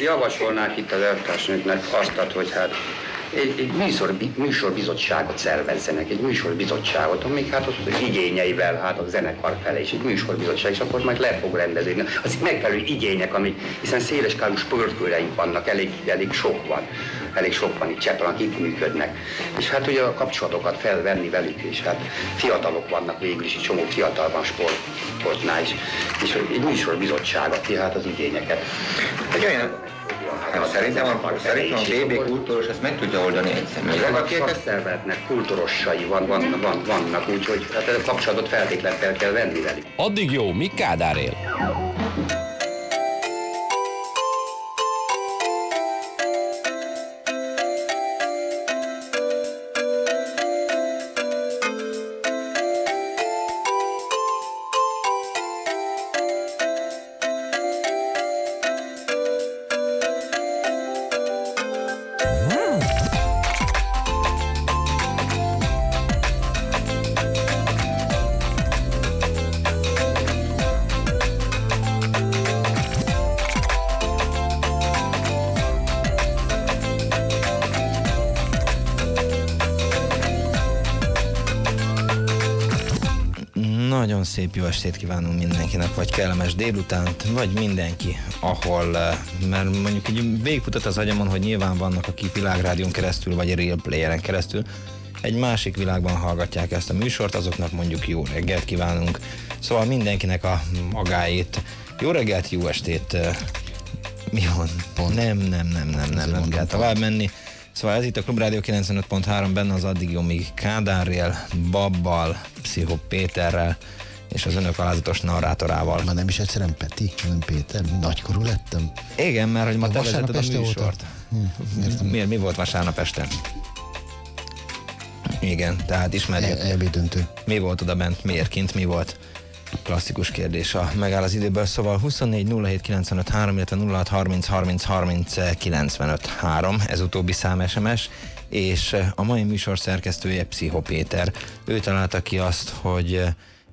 Javasolnák itt az elvtársnőknek azt, hogy hát egy, egy műsor, műsorbizottságot szervezzenek, egy műsorbizottságot, amik hát az igényeivel, hát a zenekar fele is egy műsorbizottság, és akkor majd le fog rendezni. Az megfelelő igények, amik, hiszen széleskálú sportkőreink vannak, elég, elég sok van, elég sok van itt Csepelen, akik működnek. És hát ugye a kapcsolatokat felvenni velük, és hát fiatalok vannak végül is, egy csomó fiatal van sport, sportnál is, és egy műsorbizottságot, hát az igényeket. Egy olyan Hát szerintem a, szerintem a BB kultúros ezt meg tudja oldani egy személyleg. A szakszervezetnek kultúrossai van, van, van, vannak, úgyhogy hát a kapcsolatot feltétlenül fel kell venni velük. Addig jó, mi Kádár él? Szép jó estét kívánunk mindenkinek, vagy kellemes délutánt, vagy mindenki, ahol, eh, mert mondjuk így végigfutat az agyamon, hogy nyilván vannak, akik világrádión keresztül, vagy real playeren keresztül, egy másik világban hallgatják ezt a műsort, azoknak mondjuk jó reggelt kívánunk. Szóval mindenkinek a magáét. Jó reggelt, jó estét. Eh, mi van? Pont. Nem, nem, nem, nem, nem, nem kell tovább menni. Szóval ez itt a Klubrádió 95.3, benne az addig jó, míg Kádárrél, Babbal, Pszicho Péterrel, és az önök alázatos narrátorával. Már nem is egyszerűen Peti, hanem Péter, nagykorú lettem. Igen, mert hogy ma te vezeted a műsort. Hm, Miért, mi volt vasárnap este? Igen, tehát ismerjük. E, ebédöntő. Mi volt oda bent, miért kint, mi volt? Klasszikus kérdés, a megáll az időből, szóval 24 07 95 3, illetve 06 30 30 30 95 3, ez utóbbi szám SMS, és a mai műsor szerkesztője Pszicho Péter. Ő találta ki azt, hogy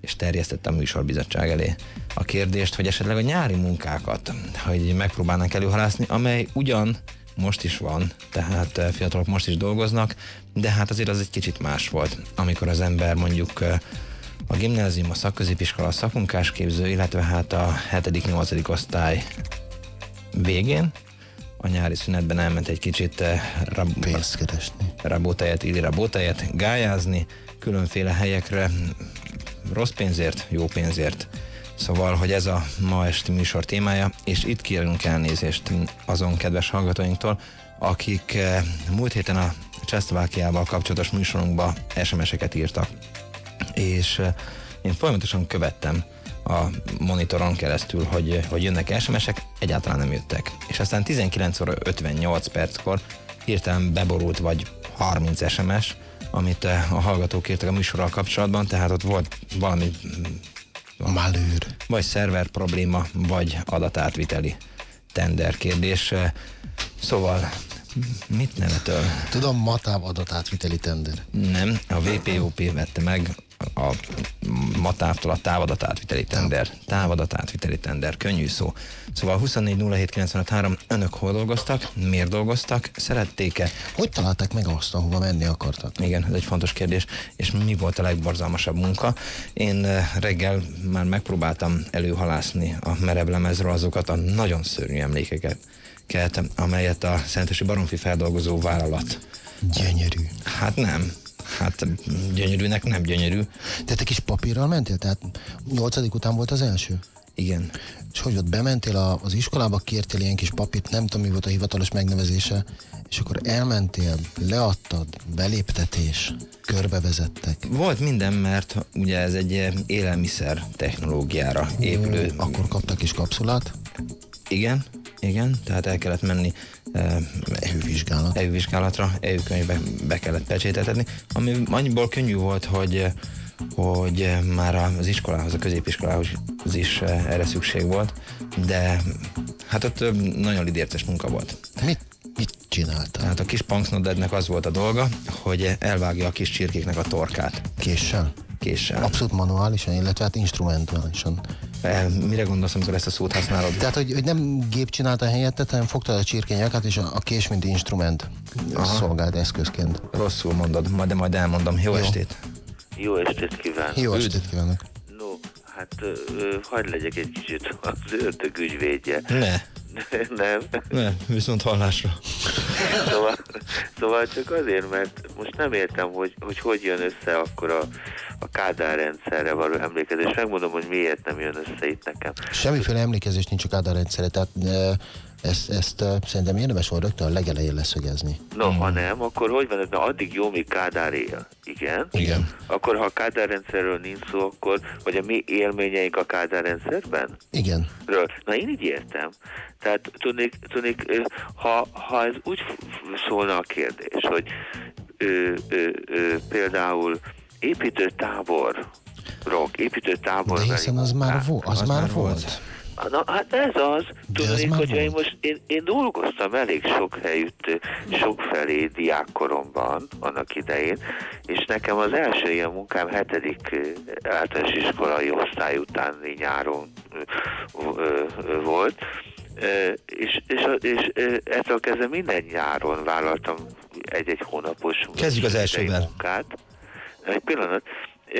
és terjesztette a műsorbizottság elé a kérdést, hogy esetleg a nyári munkákat, hogy megpróbálnánk előhalászni, amely ugyan most is van, tehát eh, fiatalok most is dolgoznak, de hát azért az egy kicsit más volt, amikor az ember mondjuk eh, a gimnázium, a szakközépiskola, a szakmunkásképző, illetve hát a 7.-8. osztály végén a nyári szünetben elment egy kicsit eh, rab- pénzt keresni. Rabótáját, illi rabótáját gályázni, különféle helyekre, rossz pénzért, jó pénzért. Szóval, hogy ez a ma esti műsor témája, és itt kérünk elnézést azon kedves hallgatóinktól, akik eh, múlt héten a Csehszlovákiával kapcsolatos műsorunkba SMS-eket írtak. És eh, én folyamatosan követtem a monitoron keresztül, hogy, hogy jönnek SMS-ek, egyáltalán nem jöttek. És aztán 19 óra 58 perckor hirtelen beborult vagy 30 SMS, amit eh, a hallgatók írtak a műsorral kapcsolatban, tehát ott volt valami Malőr. Vagy szerver probléma, vagy adatátviteli tender kérdés. Eh, szóval mit nevetől? Tudom, Matáv adatátviteli tender. Nem, a VPOP vette meg a Matávtól a távadat átviteli tender. Távadat átviteli tender, könnyű szó. Szóval 24 önök hol dolgoztak, miért dolgoztak, szerették-e? Hogy találták meg azt, ahova menni akartak? Igen, ez egy fontos kérdés. És mi volt a legborzalmasabb munka? Én eh, reggel már megpróbáltam előhalászni a merevlemezről azokat a nagyon szörnyű emlékeket, amelyet a Szentesi Baromfi feldolgozó vállalat. Gyönyörű. Hát nem Hát gyönyörűnek nem gyönyörű. De te kis papírral mentél? Tehát nyolcadik után volt az első? Igen. És hogy ott bementél a, az iskolába, kértél ilyen kis papírt, nem tudom mi volt a hivatalos megnevezése, és akkor elmentél, leadtad, beléptetés, körbevezettek. Volt minden, mert ugye ez egy élelmiszer technológiára épülő. Akkor kaptak is kapszulát? Igen, igen, tehát el kellett menni EU-vizsgálat. EU-vizsgálatra, EU-könyvbe be kellett pecsétetni, ami annyiból könnyű volt, hogy hogy már az iskolához, a középiskolához is erre szükség volt, de hát ott nagyon idértes munka volt. Mit, mit csináltál? Hát a kis punksnodednek az volt a dolga, hogy elvágja a kis csirkéknek a torkát. Késsel? Késsel. Abszolút manuálisan, illetve hát instrumentálisan. Eh, Mire gondolsz, amikor ezt a szót használod? Tehát, hogy, hogy nem gép csinálta helyettet, hanem fogtad a csirkényakat, és a, a kés, mint instrument Aha. szolgált eszközként. Rosszul mondod, majd de majd elmondom. Jó, Jó. estét! Jó estét kívánok! Jó estét kívánok! No, hát ö, hagyd legyek egy kicsit az ördög ügyvédje. Ne, Nem? ne, viszont hallásra. Szóval, szóval csak azért, mert most nem értem, hogy hogy, hogy jön össze akkor a, a Kádár rendszerre való emlékezés. Megmondom, hogy miért nem jön össze itt nekem. Semmiféle emlékezés nincs a Kádár rendszerre, tehát e, ezt, ezt e, szerintem érdemes volt rögtön a legelején leszögezni. No, ha nem, akkor hogy van ez? Na, addig jó, míg Kádár él. Igen? Igen. Akkor ha a Kádár rendszerről nincs szó, akkor, vagy a mi élményeink a Kádár rendszerben? Igen. ről. Na én így értem. Tehát tudnék, tudnék ha, ha ez úgy szólna a kérdés, hogy ö, ö, ö, például építőtáborok, építőtábor. De hiszen az már, vo- az Az már már volt. volt. Na, hát ez az. Tudnék, hogyha én most, én, én dolgoztam elég sok helyütt, sok felé diákkoromban annak idején, és nekem az első ilyen munkám hetedik általános iskolai osztály utáni nyáron volt, és, és, és ettől kezdve minden nyáron vállaltam egy-egy hónapos Kezdjük az elsővel. munkát. Egy pillanat.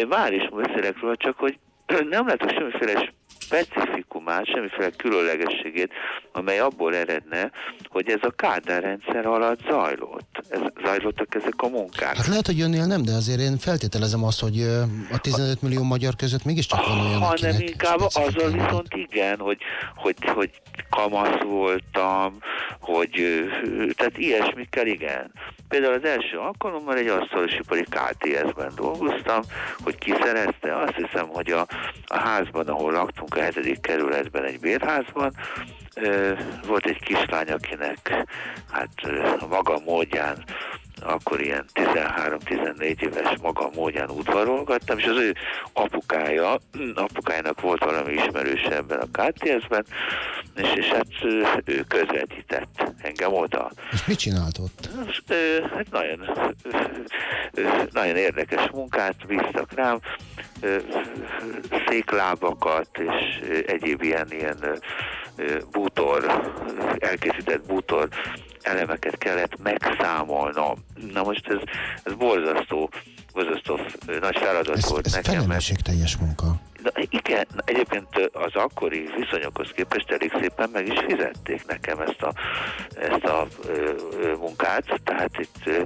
Már is beszélek róla, csak hogy nem látok semmiféle specifikumát, semmiféle különlegességét, amely abból eredne, hogy ez a Kádár rendszer alatt zajlott. Ez, zajlottak ezek a munkák. Hát lehet, hogy jönnél nem, de azért én feltételezem azt, hogy a 15 millió magyar között mégiscsak van olyan, hanem inkább azzal viszont igen, hogy, hogy, hogy kamasz voltam, hogy tehát ilyesmikkel igen. Például az első alkalommal egy asztalosipari KTS-ben dolgoztam, hogy ki szerezte, azt hiszem, hogy a, a házban, ahol laktunk, a hetedik kerületben egy bérházban, volt egy kislány, akinek hát maga módján akkor ilyen 13-14 éves maga módján udvarolgattam, és az ő apukája, apukájának volt valami ismerőse ebben a KTS-ben, és, és hát ő közvetített engem oda. És mit csinált ott? Ö, hát nagyon, nagyon érdekes munkát bíztak rám, széklábakat és egyéb ilyen, ilyen bútor, elkészített bútor elemeket kellett megszámolnom. Na most ez, ez borzasztó, borzasztó nagy feladat Ez, volt ez nekem, mert felelősségteljes munka. Na, igen, egyébként az akkori viszonyokhoz képest elég szépen meg is fizették nekem ezt a, ezt a ö, munkát, tehát itt ö,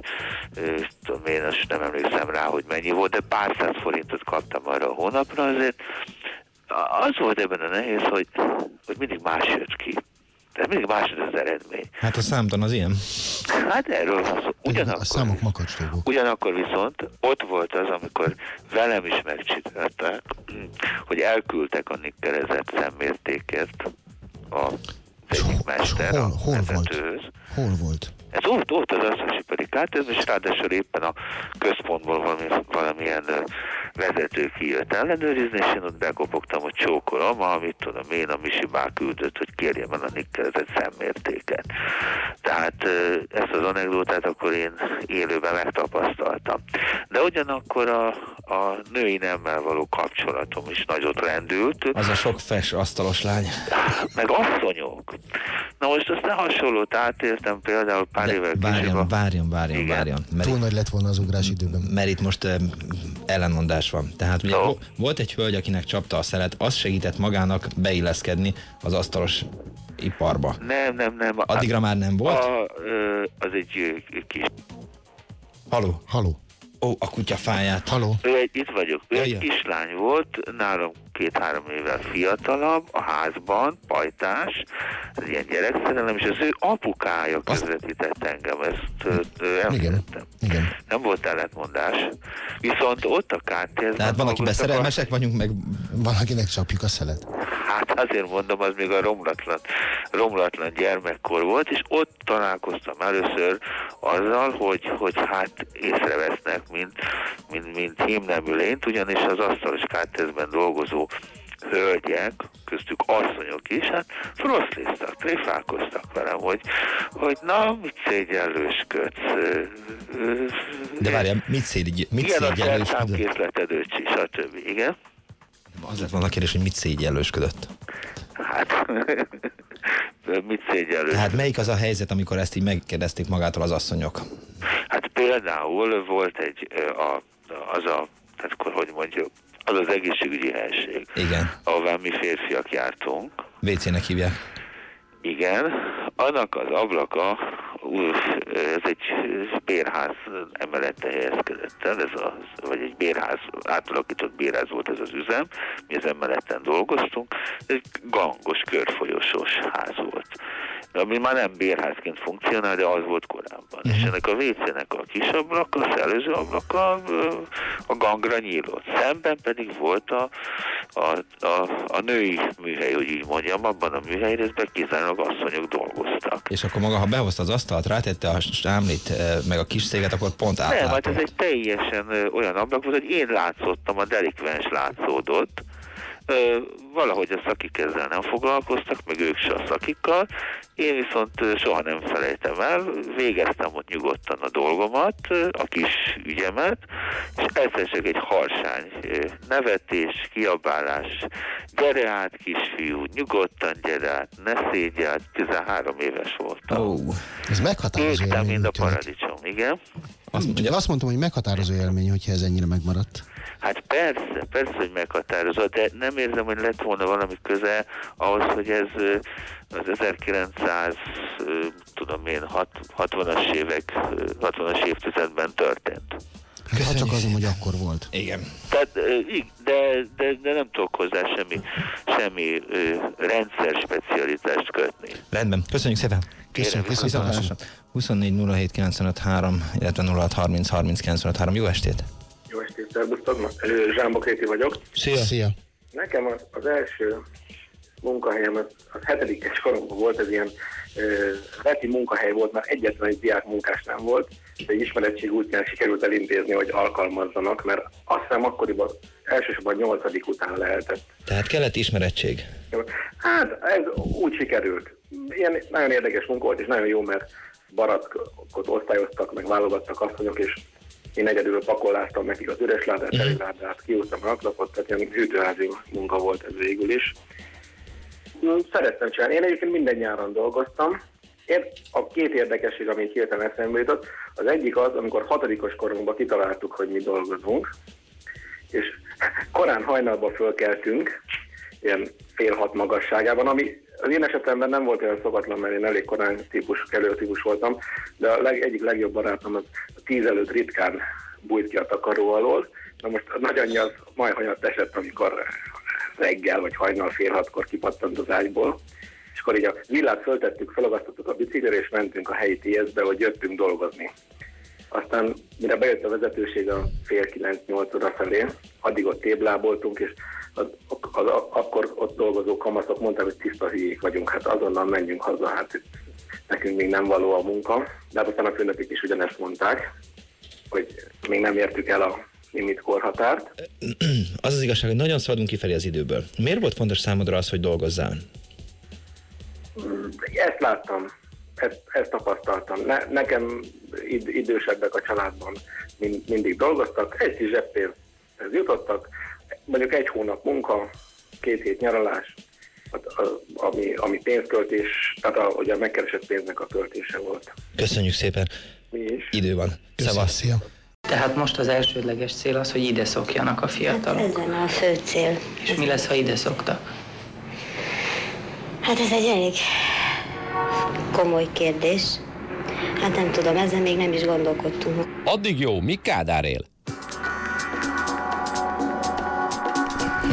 ö, tudom én most nem emlékszem rá, hogy mennyi volt, de pár száz forintot kaptam arra a hónapra, azért az volt ebben a nehéz, hogy, hogy mindig más jött ki. Tehát mindig más jött az eredmény. Hát a számtan az ilyen. Hát erről van szó. A Ugyanakkor, számok makacsdolgok. Ugyanakkor viszont ott volt az, amikor velem is megcsinálták, hogy elküldtek a nikkelezett szemmértékért a egyik mester hol- a hol volt? vezetőhöz. Hol volt? Ez ott, ott az asztalsipari kártya, és ráadásul éppen a központból valami, valamilyen vezető kijött ellenőrizni, és én ott bekopogtam, hogy csókolom, amit tudom én, a Misibá küldött, hogy kérjem el a nikkelezett szemmértéket. Tehát ezt az anekdótát akkor én élőben megtapasztaltam. De ugyanakkor a, a női nemmel való kapcsolatom is nagyot lendült, Az a sok fes asztalos lány. meg asszonyok. Na most azt ne hasonlót átéltem például pár De évvel várjon, a- várjon, várjon, Igen. várjon. Mert Túl nagy lett volna az ugrás időben. mert itt most uh, ellenmondás van. Tehát ugye volt egy hölgy, akinek csapta a szelet, az segített magának beilleszkedni az asztalos iparba. Nem, nem, nem. A- Addigra már nem volt? A, az egy kis... Haló? Haló? Ó, a kutya fáját. Haló? Ő egy, itt vagyok. Ő egy kislány volt, nálam két-három évvel fiatalabb, a házban, pajtás, ez ilyen gyerekszerelem, és az ő apukája közvetített engem, ezt említettem. Igen. Nem volt ellentmondás. Viszont ott a KTS-ben Tehát van, akiben dolgoztak a- vagyunk, meg Van, akinek csapjuk a szelet. Hát azért mondom, az még a romlatlan, romlatlan gyermekkor volt, és ott találkoztam először azzal, hogy, hogy hát észrevesznek, mint, mint, mint hímnemű lényt, ugyanis az asztalos kártezben dolgozó hölgyek, köztük asszonyok is, hát froszliztak, tréfálkoztak velem, hogy, hogy na, mit szégyellősködsz. de várjál, mit, szégy, mit Igen, a szégyellős? szerszámkészleted, öcsi, stb. Igen. Az lett volna a kérdés, hogy mit szégyellősködött. Hát, mit szégyellő? Hát melyik az a helyzet, amikor ezt így megkérdezték magától az asszonyok? Hát például volt egy, a, az a, tehát hogy mondjuk, az az egészségügyi helység, Igen. ahová mi férfiak jártunk, WC-nek hívják. Igen, annak az ablaka, ez egy bérház emelete helyezkedett el, ez a, vagy egy bérház, átalakított bérház volt ez az üzem, mi az emeleten dolgoztunk, egy gangos, körfolyosós ház volt ami már nem bérházként funkcionál, de az volt korábban. Uh-huh. És ennek a WC-nek a kis ablaka, az előző ablaka a gangra nyílott. Szemben pedig volt a, a, a, a női műhely, hogy így mondjam, abban a műhely részben kizárólag asszonyok dolgoztak. És akkor maga, ha behozta az asztalt, rátette a sámlit, meg a kis széget, akkor pont Nem, hát ez átlátott. egy teljesen olyan ablak volt, hogy én látszottam, a delikvens látszódott, valahogy a szakik ezzel nem foglalkoztak, meg ők se a szakikkal. Én viszont soha nem felejtem el, végeztem ott nyugodtan a dolgomat, a kis ügyemet, és egyszer csak egy harsány nevetés, kiabálás, gyere át kisfiú, nyugodtan gyere át, ne szégyeld, 13 éves voltam. Ó, Ez meghatározó Égtem, élmény. mint a paradicsom, igen. azt mondja, azt mondtam, hogy meghatározó élmény, hogyha ez ennyire megmaradt. Hát persze, persze, hogy meghatározott, de nem érzem, hogy lett volna valami köze ahhoz, hogy ez az 1900, ö, tudom én, hat- 60-as évek, ö, 60-as évtizedben történt. Ha csak az, hogy akkor volt. igen. Tehát, de, de, de nem tudok hozzá semmi, semmi rendszer specialitást kötni. Rendben, köszönjük szépen. Köszönjük, hallásra. 24 07 953, illetve 06 30 30 953. Jó estét! Jó estét, szervusztok! Ö, Zsámbok Réti vagyok. Szia! Szia. Nekem az, az első munkahelyem, az, az hetedikes koromban volt, ez ilyen ö, reti munkahely volt, mert egyetlen egy diák munkás nem volt, de egy ismerettség útján sikerült elintézni, hogy alkalmazzanak, mert azt hiszem akkoriban elsősorban nyolcadik után lehetett. Tehát kellett ismerettség. Hát ez úgy sikerült. Ilyen nagyon érdekes munka volt, és nagyon jó, mert barackot osztályoztak, meg válogattak asszonyok, és én egyedül pakoláztam nekik az üres ládát, teli ládát, kiúztam a raklapot, tehát ilyen hűtőházi munka volt ez végül is. Szerettem csinálni. Én egyébként minden nyáron dolgoztam. Én a két érdekesség, ami hirtelen eszembe jutott, az egyik az, amikor hatodikos korunkban kitaláltuk, hogy mi dolgozunk, és korán hajnalba fölkeltünk, ilyen fél hat magasságában, ami az én esetemben nem volt olyan szokatlan, mert én elég korán típus, kelő típus voltam, de a leg, egyik legjobb barátom az a tíz előtt ritkán bújt ki a takaró alól. Na most a nagyanyja az majd hanyat esett, amikor reggel vagy hajnal fél hatkor kipattant az ágyból, és akkor így a villát föltettük, felagasztottuk a biciklire, és mentünk a helyi TS-be, hogy jöttünk dolgozni. Aztán, mire bejött a vezetőség a fél kilenc-nyolc óra felé, addig ott tébláboltunk, és az, az, az, akkor ott dolgozó kamaszok mondták, hogy tiszta hülyék vagyunk, hát azonnal menjünk haza, hát nekünk még nem való a munka. De hát aztán a főnökök is ugyanezt mondták, hogy még nem értük el a limit korhatárt. Az az igazság, hogy nagyon szaladunk kifelé az időből. Miért volt fontos számodra az, hogy dolgozzál? Ezt láttam, ezt, ezt tapasztaltam. Ne, nekem id, idősebbek a családban mind, mindig dolgoztak, egy kis zseppénzhez jutottak, mondjuk egy hónap munka, két hét nyaralás, a- a- ami, ami pénzköltés, tehát a, ugye a megkeresett pénznek a költése volt. Köszönjük szépen. Mi is. Idő van. Szevasz. szia. Tehát most az elsődleges cél az, hogy ide szokjanak a Hát fiatalok. ez lenne a fő cél. És mi lesz, ha ide szoktak? Hát ez egy elég komoly kérdés. Hát nem tudom, ezzel még nem is gondolkodtunk. Addig jó, míg Kádár él.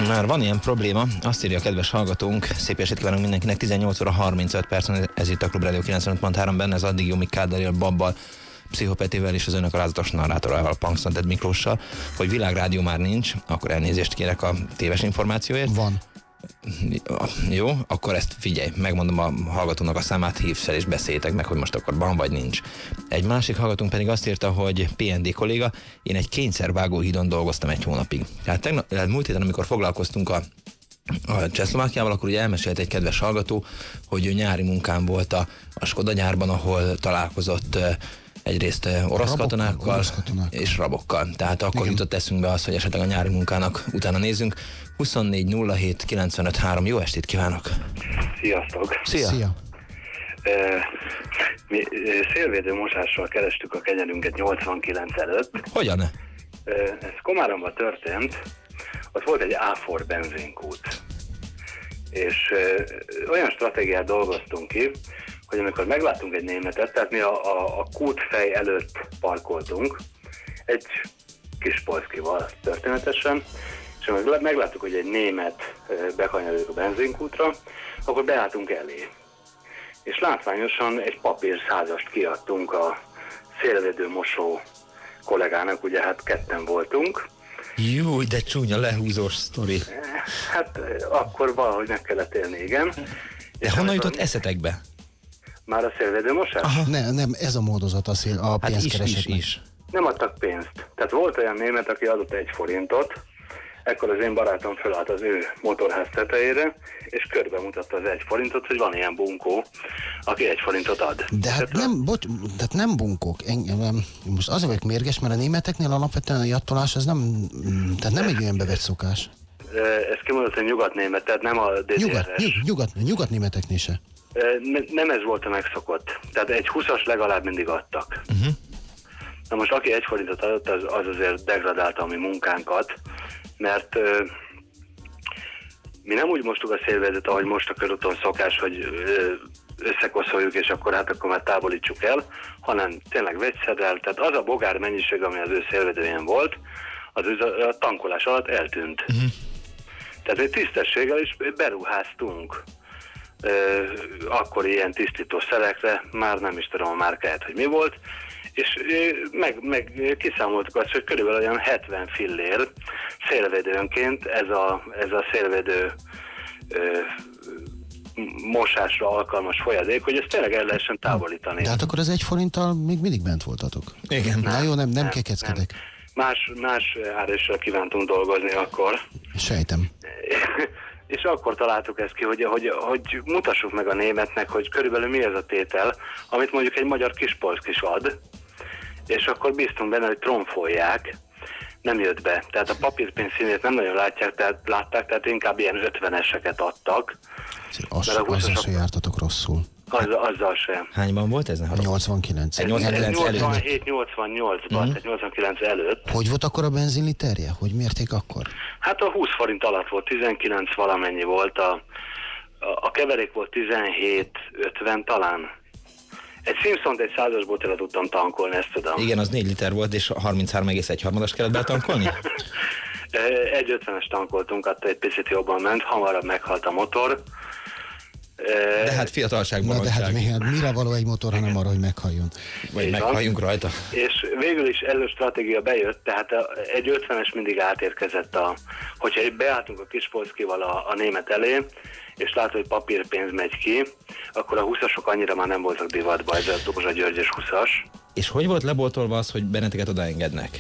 Már van ilyen probléma, azt írja a kedves hallgatónk, szép estét kívánunk mindenkinek, 18 óra 35 percen, ez itt a Klub Rádió 95.3, benne az addig míg Kádárjal, Babbal, Pszichopetivel és az önök alázatos narrátorával, Punksnoded Miklóssal, hogy világrádió már nincs, akkor elnézést kérek a téves információért. Van. Jó, akkor ezt figyelj, megmondom a hallgatónak a számát, hívsz és beszéltek meg, hogy most akkor van vagy nincs. Egy másik hallgatónk pedig azt írta, hogy PND kolléga, én egy kényszervágó hídon dolgoztam egy hónapig. Tehát tegnap, múlt héten, amikor foglalkoztunk a a Csehszlovákiával, akkor ugye elmesélt egy kedves hallgató, hogy ő nyári munkán volt a, a Skoda gyárban, ahol találkozott Egyrészt orosz Rabokkal, katonákkal orosz katonákkal. és rabokkal. Tehát akkor Igen. jutott eszünkbe az, hogy esetleg a nyári munkának utána nézzünk. 24 07 95 3. Jó estét kívánok! Sziasztok! Szia! Szia! Mi szélvédő mosással kerestük a kenyerünket 89 előtt. Hogyan? Ez Komáromban történt, ott volt egy A4 benzinkút. És olyan stratégiát dolgoztunk ki, hogy amikor megláttunk egy németet, tehát mi a, a, a kútfej előtt parkoltunk, egy kis polszkival történetesen, és amikor megláttuk, hogy egy német bekanyarodik a benzinkútra, akkor beálltunk elé. És látványosan egy papír százast kiadtunk a szélvédő mosó kollégának, ugye hát ketten voltunk. Jó, de csúnya lehúzós sztori. Hát akkor valahogy meg kellett élni, igen. De És honnan amikor jutott eszetekbe? Már a szélvédő mosás? Ne, nem, ez a módozat a, szél, a Hát is, is, is. Nem adtak pénzt. Tehát volt olyan német, aki adott egy forintot, ekkor az én barátom fölállt az ő motorház tetejére, és körbe mutatta az egy forintot, hogy van ilyen bunkó, aki egy forintot ad. De hát nem, bocs, tehát nem bunkok. Engem, most azért vagyok mérges, mert a németeknél alapvetően a jattolás az nem, mm, tehát nem egy olyan bevett szokás. Ez kimondott, hogy nyugatnémet, tehát nem a DDR-es. nyug, nyugat, nyugat németeknél se. Nem ez volt a megszokott. Tehát egy 20-as legalább mindig adtak. Uh-huh. Na most aki egy forintot adott, az, az azért degradálta a mi munkánkat, mert ö, mi nem úgy mostuk a szélvédőt, ahogy most a körúton szokás, hogy ö, összekoszoljuk, és akkor hát akkor már távolítsuk el, hanem tényleg vegyszerrel, tehát az a bogár mennyiség, ami az ő szélvédőjén volt, az ő- a tankolás alatt eltűnt. Mhm. Tehát egy tisztességgel is beruháztunk ö, akkor ilyen tisztító szerekre, már nem is tudom a márkáját, hogy mi volt, és meg, meg kiszámoltuk azt, hogy körülbelül olyan 70 fillér szélvédőnként ez a, ez a szélvédő ö, mosásra alkalmas folyadék, hogy ezt tényleg el lehessen távolítani. De hát akkor az egy forinttal még mindig bent voltatok. Igen. Na jó, nem, nem kekeckedek. Más, más áréssel kívántunk dolgozni akkor. Sejtem. És akkor találtuk ezt ki, hogy, hogy, hogy mutassuk meg a németnek, hogy körülbelül mi ez a tétel, amit mondjuk egy magyar kispolszk is ad, és akkor bíztunk benne, hogy tromfolják, nem jött be. Tehát a papírpénz színét nem nagyon látják, tehát, látták, tehát inkább ilyen ötveneseket adtak, Az, Mert a azzal 20-asok se jártatok rosszul. az, azzal sem. Hányban volt ez? Ne haragudj. 89. Egy Ez 89 előtt. 87-88-ban, tehát 89 előtt. Hogy volt akkor a benzinliterje? Hogy mérték akkor? Hát a 20 forint alatt volt, 19 valamennyi volt, a, a, a keverék volt 17-50 talán. Egy Simpson egy százas botira tudtam tankolni, ezt tudom. Igen, az 4 liter volt, és 33,1 harmadas kellett betankolni? Egy 50-es tankoltunk, attól egy picit jobban ment, hamarabb meghalt a motor. De hát fiatalság, Na de hát mi, mire való egy motor, hanem arra, hogy meghalljon. Vagy Így van. meghalljunk rajta. És végül is ez a stratégia bejött, tehát egy 50-es mindig átérkezett a, hogyha beálltunk a Kispolszkival a, a német elé, és látod, hogy papírpénz megy ki, akkor a 20-asok annyira már nem voltak divatba, ez a Dózsa Györgyös 20-as. És hogy volt leboltolva az, hogy benneteket odaengednek?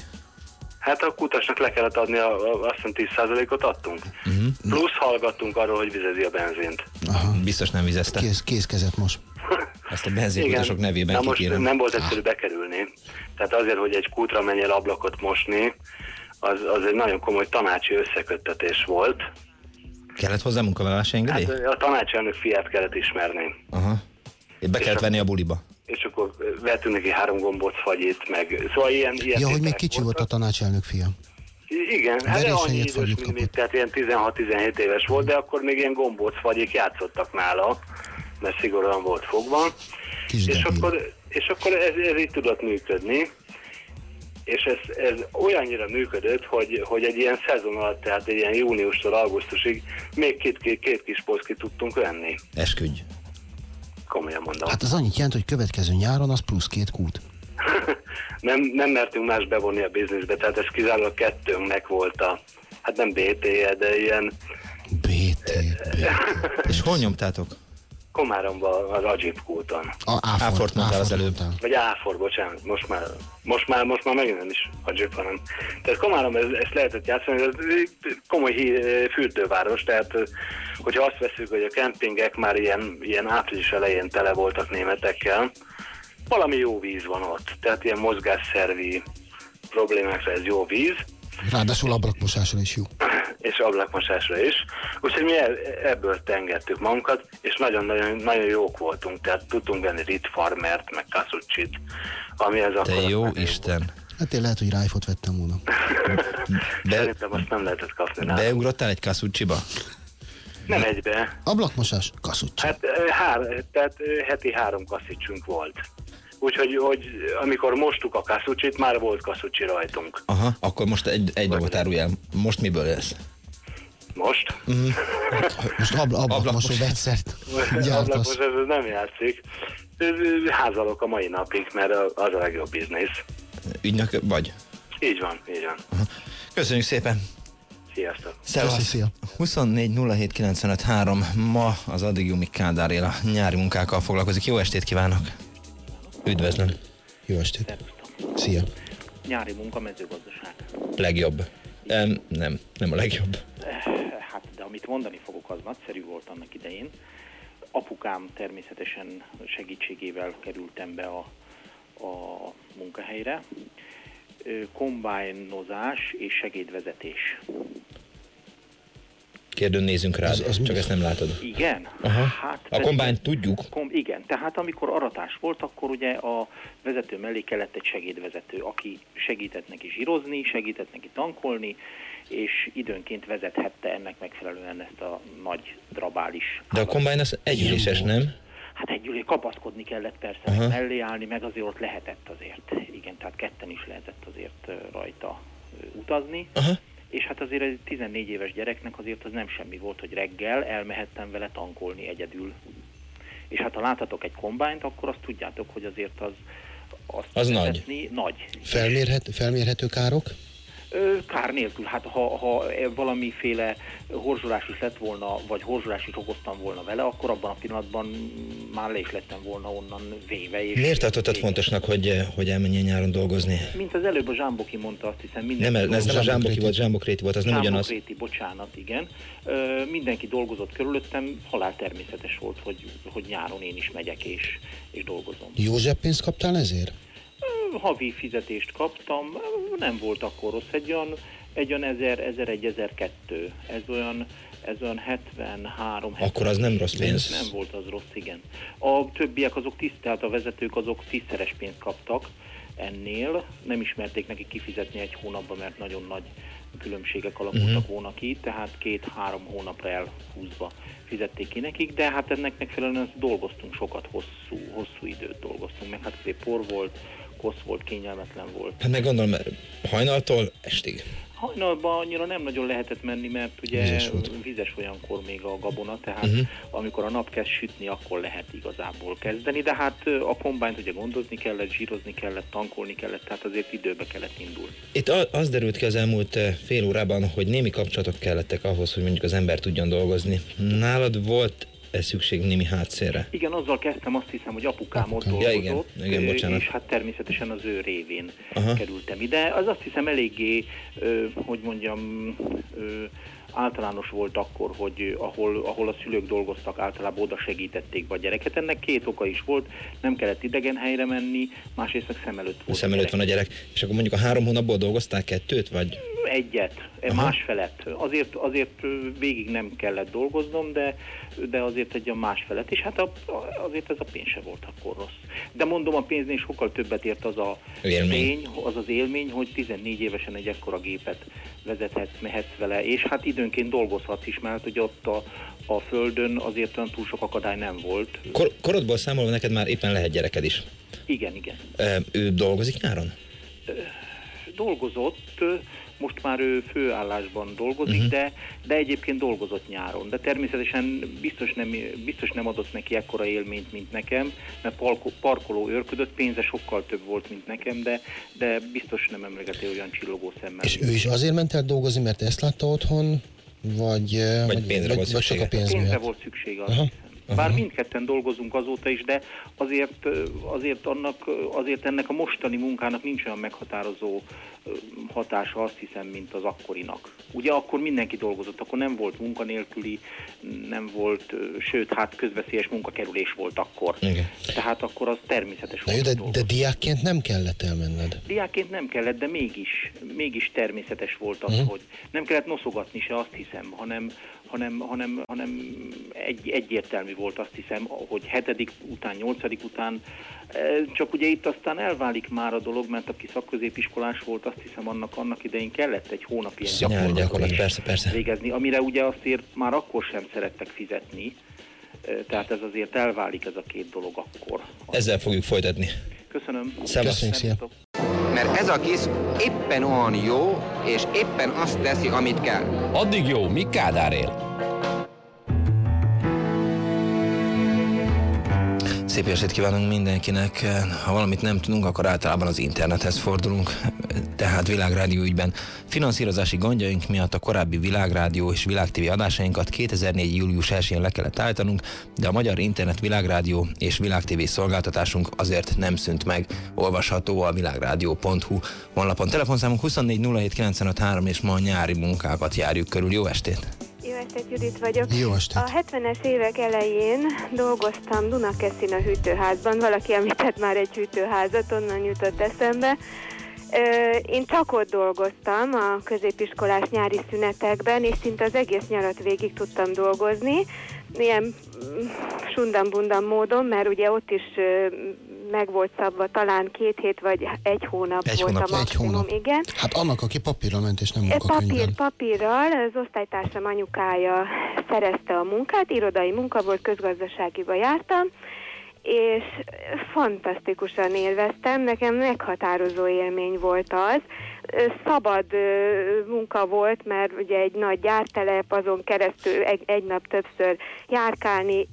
Hát a kutasnak le kellett adni, a, a, azt hiszem 10%-ot adtunk. Uh-huh. Plusz hallgattunk arról, hogy vizezi a benzint. Aha. Biztos nem vizezte. Kéz, kézkezet most. Ezt a benzinkutasok nevében Na most kikérem. nem volt egyszerű bekerülni. Tehát azért, hogy egy kútra menj el ablakot mosni, az, az egy nagyon komoly tanácsi összeköttetés volt. Kellett hozzá munkavállalási engedély? Hát a tanácselnök fiát kellett ismerni. Aha. Be kellett venni a buliba. És akkor vettünk neki három gombóc fagyit, meg szóval ilyen, ilyen Ja, hogy még kicsi volt a tanácselnök fia. Igen, hát annyi idős, mint tehát ilyen 16-17 éves volt, de akkor még ilyen gombóc fagyik játszottak nála, mert szigorúan volt fogva. Kis és debil. akkor, és akkor ez, ez így tudott működni, és ez, ez olyannyira működött, hogy, hogy egy ilyen szezon alatt, tehát egy ilyen júniustól augusztusig még két, két, két kis polszkit tudtunk venni. Esküdj. Komolyan mondom. Hát az annyit jelent, hogy következő nyáron az plusz két kút. nem, nem mertünk más bevonni a bizniszbe, tehát ez kizárólag kettőnknek volt a, hát nem BT-je, de ilyen BT, BT. És hol nyomtátok? Komáromban az Ajip kúton. A Áfort mondtál az előbb. Vagy Áfor, bocsánat, most már, most már, most már megint nem is Ajip, hanem. Tehát Komárom ez, ezt lehetett játszani, ez komoly hí, fürdőváros, tehát hogyha azt veszük, hogy a kempingek már ilyen, ilyen április elején tele voltak németekkel, valami jó víz van ott. Tehát ilyen mozgásszervi problémákra ez jó víz, Ráadásul ablakmosásra is jó. és ablakmosásra is. Úgyhogy mi ebből tengettük magunkat, és nagyon-nagyon nagyon jók voltunk. Tehát tudtunk venni Rit Farmert, meg Kasucsit, ami ez Te akkor... jó Isten. Hát én lehet, hogy rájfot vettem volna. Be, Szerintem azt nem lehetett kapni nálam. beugrottál egy kaszúcsiba? Nem egybe. Ablakmosás, kaszutcsi. Hát hár, tehát heti három kaszicsünk volt. Úgyhogy hogy amikor mostuk a kaszucsit, már volt kaszucsi rajtunk. Aha, akkor most egy, egy dolgot árulj el. Most miből lesz? Most? Most abla, ablakmosó Ablakmosás. vegyszert Ablakos ez nem játszik. Házalok a mai napig, mert az a legjobb biznisz. Ügynök vagy? Így van, így van. Köszönjük szépen! Sziasztok! Szevasz! Szia. 24 07 95 3. Ma az Adigiumi Kádár él a nyári munkákkal foglalkozik. Jó estét kívánok! Üdvözlöm! Jó estét. Szia. Nyári munka, mezőgazdaság. Legjobb. Um, nem, nem a legjobb. Hát, de amit mondani fogok, az nagyszerű volt annak idején. Apukám természetesen segítségével kerültem be a, a munkahelyre. Kombájnozás és segédvezetés. Kérdőn nézünk rá, Az- az csak mi? ezt nem látod. Igen? Aha. Hát A kombányt tudjuk. Kom, igen, tehát amikor aratás volt, akkor ugye a vezető mellé kellett egy segédvezető, aki segített neki zsírozni, segített neki tankolni, és időnként vezethette ennek megfelelően ezt a nagy drabális. De a kombány az együléses, nem? Hát együlé kapaszkodni kellett persze, Aha. meg mellé állni, meg azért ott lehetett azért. Igen, tehát ketten is lehetett azért rajta utazni. Aha. És hát azért egy 14 éves gyereknek azért az nem semmi volt, hogy reggel elmehettem vele tankolni egyedül. És hát ha láthatok egy kombányt, akkor azt tudjátok, hogy azért az azt Az nagy. nagy. Felmérhet, felmérhető károk? Kár nélkül, hát ha, ha e- valamiféle horzsolás is lett volna, vagy horzsolás is okoztam volna vele, akkor abban a pillanatban már le is lettem volna onnan véve. És Miért tartottad fontosnak, hogy, hogy elmenjél nyáron dolgozni? Mint az előbb a Zsámboki mondta, azt hiszem Nem, mindenki ez nem a. Zsámboki volt, Zsámbokréti volt, az nem ugyanaz. Zsámbokréti, bocsánat, igen. Ö, mindenki dolgozott körülöttem, halál természetes volt, hogy, hogy nyáron én is megyek és, és dolgozom. Jó zseppénzt kaptál ezért? Havi fizetést kaptam, nem volt akkor rossz, egy olyan, egy olyan 1000, 1001, 1002, ez olyan, ez olyan 73, Akkor az nem rossz pénz. Nem volt az rossz, igen. A többiek azok tiszt, tehát a vezetők azok tízszeres pénzt kaptak ennél, nem ismerték neki kifizetni egy hónapban, mert nagyon nagy különbségek alakultak uh-huh. volna ki, tehát két-három hónapra elhúzva fizették ki nekik, de hát ennek megfelelően dolgoztunk sokat, hosszú, hosszú időt dolgoztunk, meg hát por volt, kosz volt, kényelmetlen volt. Hát meg gondolom, hajnaltól estig. Hajnalban annyira nem nagyon lehetett menni, mert ugye Vizes volt. vizes olyankor még a gabona, tehát uh-huh. amikor a nap kezd sütni, akkor lehet igazából kezdeni, de hát a kombányt ugye gondozni kellett, zsírozni kellett, tankolni kellett, tehát azért időbe kellett indulni. Itt az derült ki az elmúlt fél órában, hogy némi kapcsolatok kellettek ahhoz, hogy mondjuk az ember tudjon dolgozni. Nálad volt szükség némi hátszélre? Igen, azzal kezdtem, azt hiszem, hogy apukám ott Apukám. Ja, igen. dolgozott, Igen, bocsánat. és hát természetesen az ő révén Aha. kerültem ide. Az azt hiszem eléggé, hogy mondjam, általános volt akkor, hogy ahol, ahol a szülők dolgoztak, általában oda segítették be a gyereket. Ennek két oka is volt, nem kellett idegen helyre menni, másrészt meg szem előtt volt. szem előtt van a gyerek. És akkor mondjuk a három hónapból dolgoztál kettőt, vagy? Egyet, Aha. más felett. Azért, azért végig nem kellett dolgoznom, de, de azért egy a más felett. És hát a, azért ez a pénz se volt akkor rossz. De mondom, a pénznél sokkal többet ért az a Élmény. tény, az az élmény, hogy 14 évesen egy ekkora gépet vezethetsz, mehetsz vele, és hát időnként dolgozhatsz is, mert hogy ott a, a földön azért olyan túl sok akadály nem volt. Kor- korodból számolva neked már éppen lehet gyereked is. Igen, igen. Ő dolgozik nyáron? dolgozott, most már ő főállásban dolgozik, uh-huh. de, de egyébként dolgozott nyáron. De természetesen biztos nem, biztos nem adott neki ekkora élményt, mint nekem, mert parko, parkoló őrködött, pénze sokkal több volt, mint nekem, de, de biztos nem emlegeti olyan csillogó szemmel. És ő is azért ment el dolgozni, mert ezt látta otthon, vagy, eh, Vagy pénzre volt vagy csak a pénz Pénzre miatt? volt szüksége, Aha. Bár mindketten dolgozunk azóta is, de azért, azért, annak, azért ennek a mostani munkának nincs olyan meghatározó hatása azt hiszem, mint az akkorinak. Ugye akkor mindenki dolgozott, akkor nem volt munkanélküli, nem volt, sőt, hát közveszélyes munkakerülés volt akkor. Igen. Tehát akkor az természetes Na jó, volt. de, de diákként nem kellett elmenned. Diákként nem kellett, de mégis, mégis természetes volt az, Mhm. hogy nem kellett noszogatni se, azt hiszem, hanem, hanem, hanem, hanem egy, egyértelmű volt, azt hiszem, hogy hetedik után, nyolcadik után, e, csak ugye itt aztán elválik már a dolog, mert aki szakközépiskolás volt, azt hiszem annak, annak idején kellett egy hónap ilyen gyakorlat, persze, persze. végezni, amire ugye azért már akkor sem szerettek fizetni, E, tehát ez azért elválik ez a két dolog akkor. Ezzel fogjuk folytatni. Köszönöm. Köszönjük, szia. Mert ez a kis éppen olyan jó, és éppen azt teszi, amit kell. Addig jó, míg Kádár él. Szép estét kívánunk mindenkinek. Ha valamit nem tudunk, akkor általában az internethez fordulunk. Tehát Világrádió ügyben finanszírozási gondjaink miatt a korábbi Világrádió és Világ TV adásainkat 2004. július 1-én le kellett állítanunk, de a Magyar Internet Világrádió és Világ TV szolgáltatásunk azért nem szűnt meg. Olvasható a világrádió.hu honlapon. Telefonszámunk 24 07 953 és ma a nyári munkákat járjuk körül. Jó estét! Estét, Judit vagyok. Jó estét. A 70-es évek elején dolgoztam Dunakeszin a hűtőházban. Valaki említett már egy hűtőházat, onnan jutott eszembe. Én csak ott dolgoztam a középiskolás nyári szünetekben, és szinte az egész nyarat végig tudtam dolgozni. Ilyen mm, sundambundam módon, mert ugye ott is meg volt szabva talán két hét vagy egy hónap Egy volt hónap, a egy maximum, hónap. igen. Hát annak, aki papírra ment, és nem E, Papír, munkakönyvben. papírral az osztálytársam anyukája szerezte a munkát, irodai munka volt, közgazdaságiba jártam, és fantasztikusan élveztem, nekem meghatározó élmény volt az. Szabad munka volt, mert ugye egy nagy gyártelep, azon keresztül egy, egy nap többször járkálni,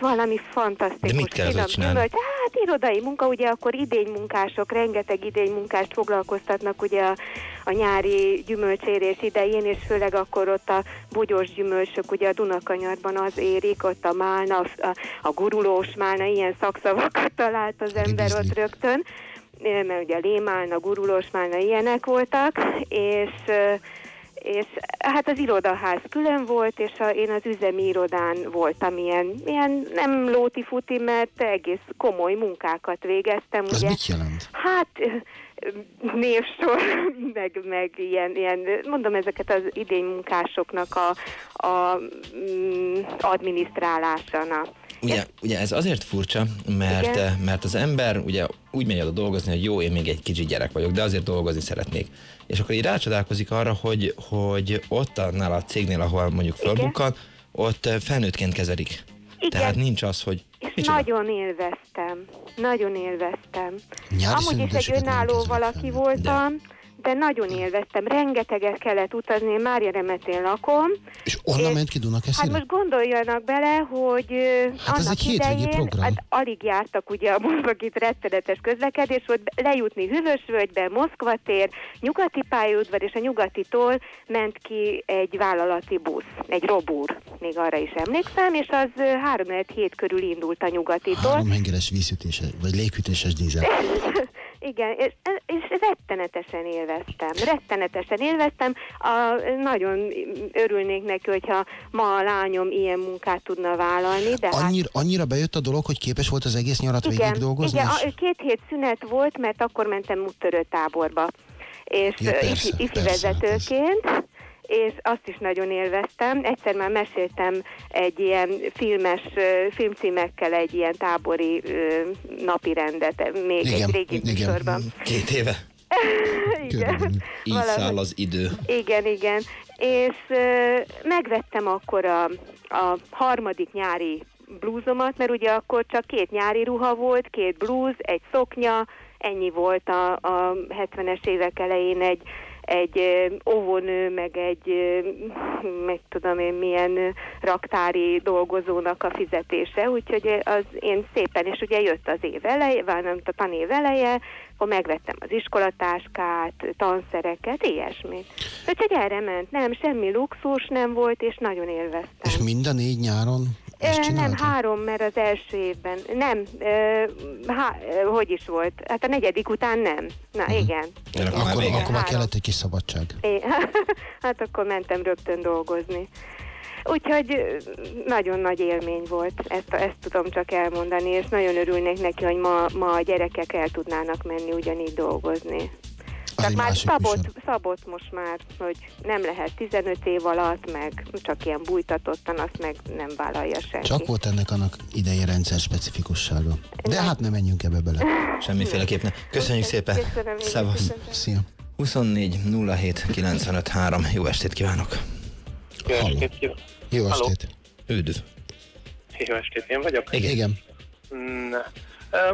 valami fantasztikus. De mit kellett finom csinálni? gyümölcs. Hát irodai munka, ugye akkor idénymunkások, rengeteg idénymunkást foglalkoztatnak ugye a, a nyári gyümölcsérés idején, és főleg akkor ott a bogyós gyümölcsök, ugye a Dunakanyarban az érik, ott a málna, a, a, gurulós málna, ilyen szakszavakat talált az ember ott rögtön, mert ugye lémálna, gurulós málna, ilyenek voltak, és és hát az irodaház külön volt, és a, én az üzemi irodán voltam ilyen, ilyen nem lóti-futi, mert egész komoly munkákat végeztem. Ez ugye. mit jelent? Hát névsor, meg, meg ilyen, ilyen, mondom ezeket az idénymunkásoknak a, a mm, adminisztrálása. Ugye, ugye ez azért furcsa, mert, Igen. eh, mert az ember ugye úgy megy oda dolgozni, hogy jó, én még egy kicsi gyerek vagyok, de azért dolgozni szeretnék. És akkor így rácsodálkozik arra, hogy, hogy ott annál a cégnél, ahol mondjuk fölbukkan, ott eh, felnőttként kezelik. Igen. Tehát nincs az, hogy És micsoda? nagyon élveztem, nagyon élveztem. Nyári Amúgy is egy önálló valaki voltam, de nagyon élveztem. Rengeteget kellett utazni, én Mária Remetén lakom. És onnan ment ki Hát Dunakeszire? most gondoljanak bele, hogy Hát ez annak egy hétvégi idején program. Hát alig jártak ugye a buszok itt rettenetes közlekedés volt, lejutni Hűvösvölgybe, Moszkva tér, nyugati pályaudvar és a nyugatitól ment ki egy vállalati busz, egy robúr, még arra is emlékszem, és az 3-7 körül indult a nyugatitól. Három hengeres vízütéses, vagy légütéses dízel. Igen, és, és rettenetesen élveztem, rettenetesen élveztem. A, nagyon örülnék neki, hogyha ma a lányom ilyen munkát tudna vállalni, de hát Annyira, bejött a dolog, hogy képes volt az egész nyarat végig igen, dolgozni? igen, és- a, két hét szünet volt, mert akkor mentem úttörő táborba, és Ja, persze, ifi, ifi persze, hát vezetőként, és azt is nagyon élveztem. Egyszer már meséltem egy ilyen filmes, filmcímekkel egy ilyen tábori napirendet, még Igen, egy régi igen. műsorban. Két éve. igen. Így Valahogy- száll az idő. igen, igen. És ö, megvettem akkor a, a harmadik nyári blúzomat, mert ugye akkor csak két nyári ruha volt, két blúz, egy szoknya, ennyi volt a, a 70-es évek elején egy, egy óvónő, meg egy, meg tudom én milyen raktári dolgozónak a fizetése, úgyhogy az én szépen, és ugye jött az év eleje, vagy a tanév eleje, akkor megvettem az iskolatáskát, tanszereket, ilyesmit. Úgyhogy erre ment, nem, semmi luxus nem volt, és nagyon élveztem. És mind a négy nyáron Nem, három, mert az első évben. Nem, há, hogy is volt? Hát a negyedik után nem. Na, Mhm. igen. Akkor, akkor már Három. kellett egy kis szabadság. É, hát akkor mentem rögtön dolgozni. Úgyhogy nagyon nagy élmény volt, ezt, ezt tudom csak elmondani, és nagyon örülnék neki, hogy ma, ma a gyerekek el tudnának menni ugyanígy dolgozni. Csak már szabott, szabott most már, hogy nem lehet 15 év alatt, meg csak ilyen bújtatottan, azt meg nem vállalja senki. Csak volt ennek annak idei rendszer specifikussága. De hát nem menjünk ebbe bele. Semmiféleképp ne. Köszönjük szépen. Köszönöm, Szevasz. Szia. 24 07 95 3. Jó estét kívánok. Jó estét kívánok. Jó Halló. estét. Üdv. Jó estét, én vagyok. Igen. Igen. Mm,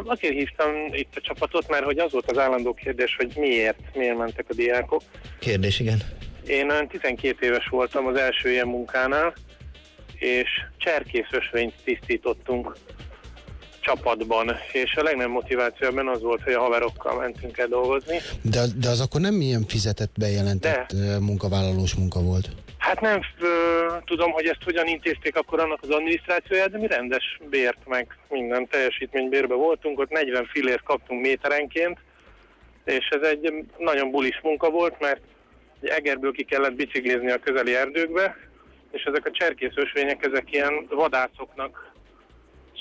Azért hívtam itt a csapatot, mert hogy az volt az állandó kérdés, hogy miért, miért mentek a diákok. Kérdés, igen. Én olyan 12 éves voltam az első ilyen munkánál, és cserkész ösvényt tisztítottunk csapatban, és a legnagyobb motiváció ebben az volt, hogy a haverokkal mentünk el dolgozni. De, de az akkor nem ilyen fizetett, bejelentett ö, munkavállalós munka volt. Hát nem ö, tudom, hogy ezt hogyan intézték akkor annak az adminisztrációját, de mi rendes bért meg minden teljesítménybérbe voltunk, ott 40 fillért kaptunk méterenként, és ez egy nagyon bulis munka volt, mert egy Egerből ki kellett biciklizni a közeli erdőkbe, és ezek a cserkész ösvények, ezek ilyen vadászoknak